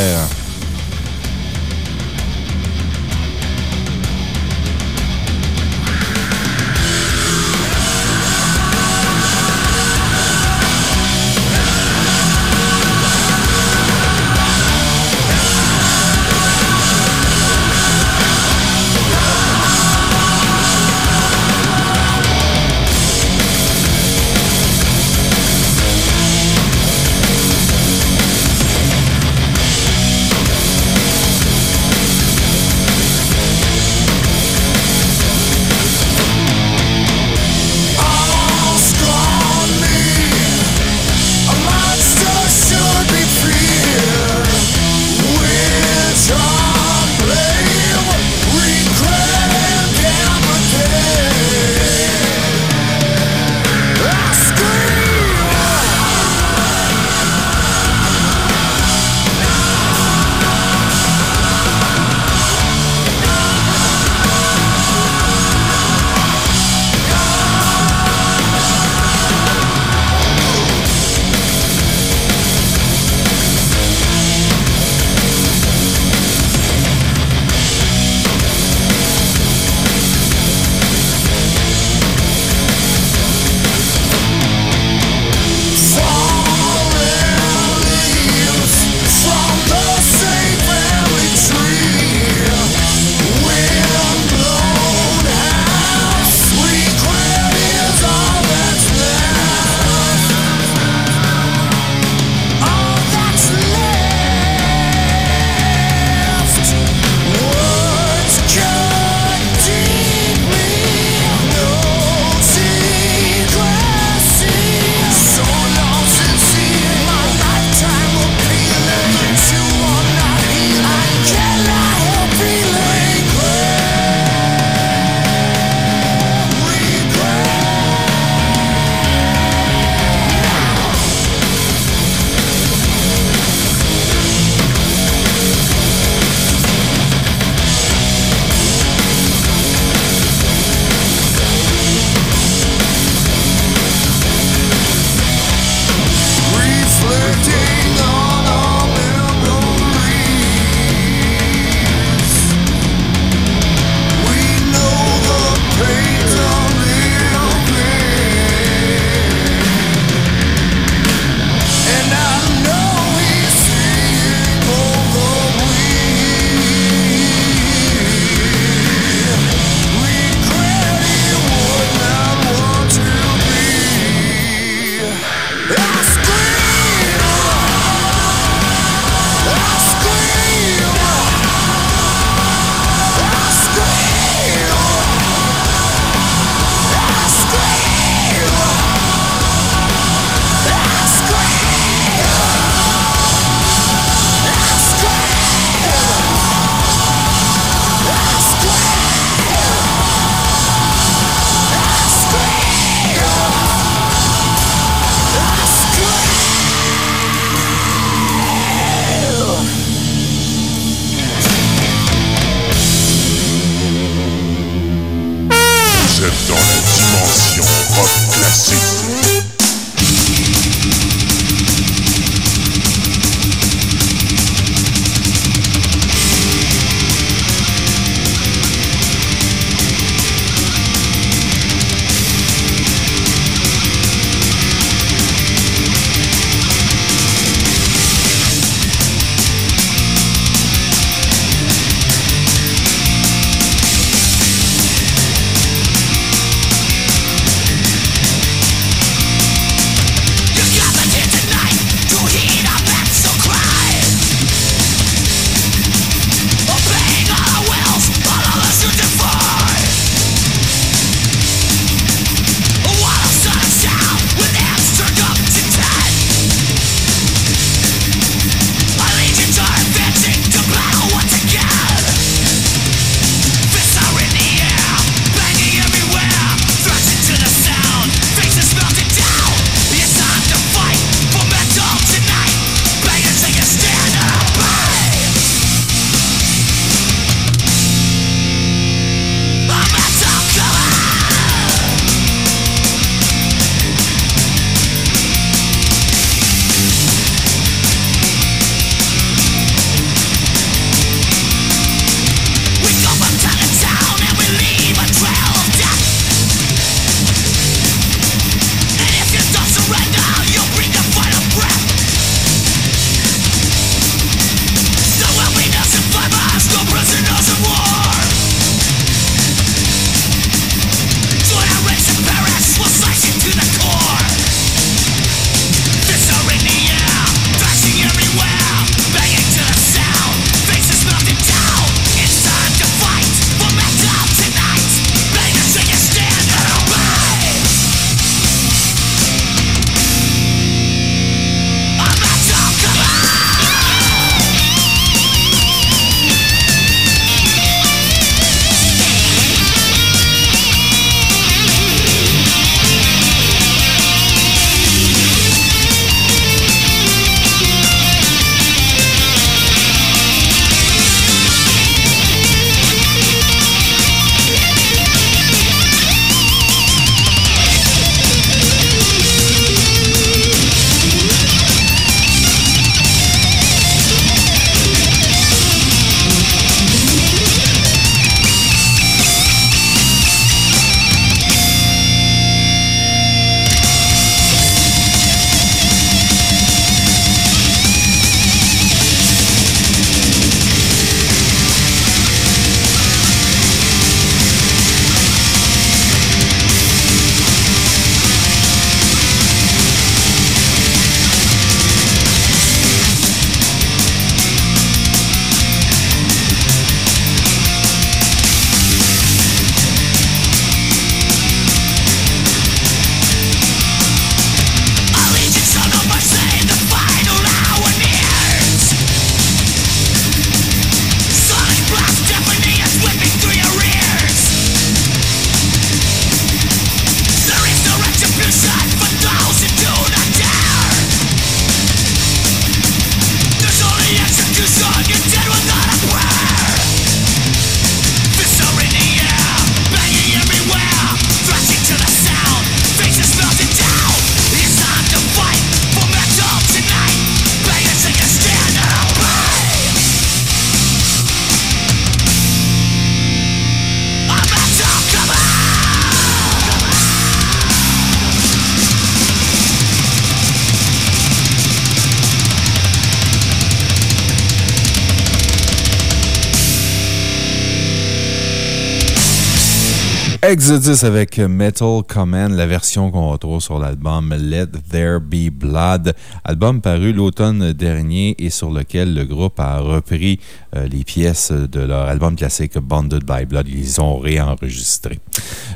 Exodus avec Metal Command, la version qu'on retrouve sur l'album Let There Be Blood, album paru l'automne dernier et sur lequel le groupe a repris euh, les pièces de leur album classique Bonded by Blood. Ils les ont réenregistrés.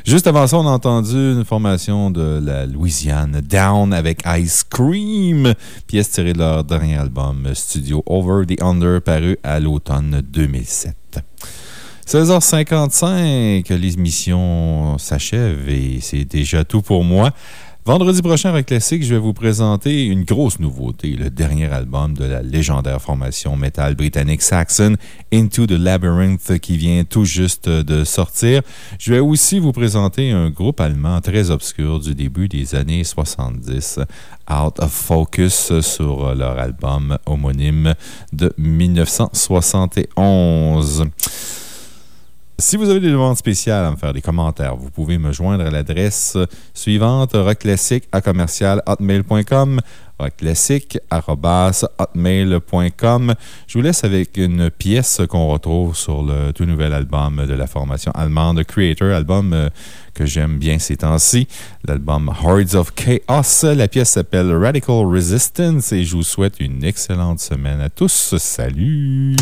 Juste avant ça, on a entendu une formation de la Louisiane, Down avec Ice Cream, pièce tirée de leur dernier album studio Over the Under, paru à l'automne 2007. 16h55, l'émission s'achève et c'est déjà tout pour moi. Vendredi prochain, avec Classique, je vais vous présenter une grosse nouveauté, le dernier album de la légendaire formation métal britannique Saxon, Into the Labyrinth, qui vient tout juste de sortir. Je vais aussi vous présenter un groupe allemand très obscur du début des années 70, Out of Focus, sur leur album homonyme de 1971. Si vous avez des demandes spéciales à me faire des commentaires, vous pouvez me joindre à l'adresse suivante rockclassique à. Je vous laisse avec une pièce qu'on retrouve sur le tout nouvel album de la formation allemande Creator, album euh, que j'aime bien ces temps-ci, l'album Hordes of Chaos. La pièce s'appelle Radical Resistance et je vous souhaite une excellente semaine à tous. Salut!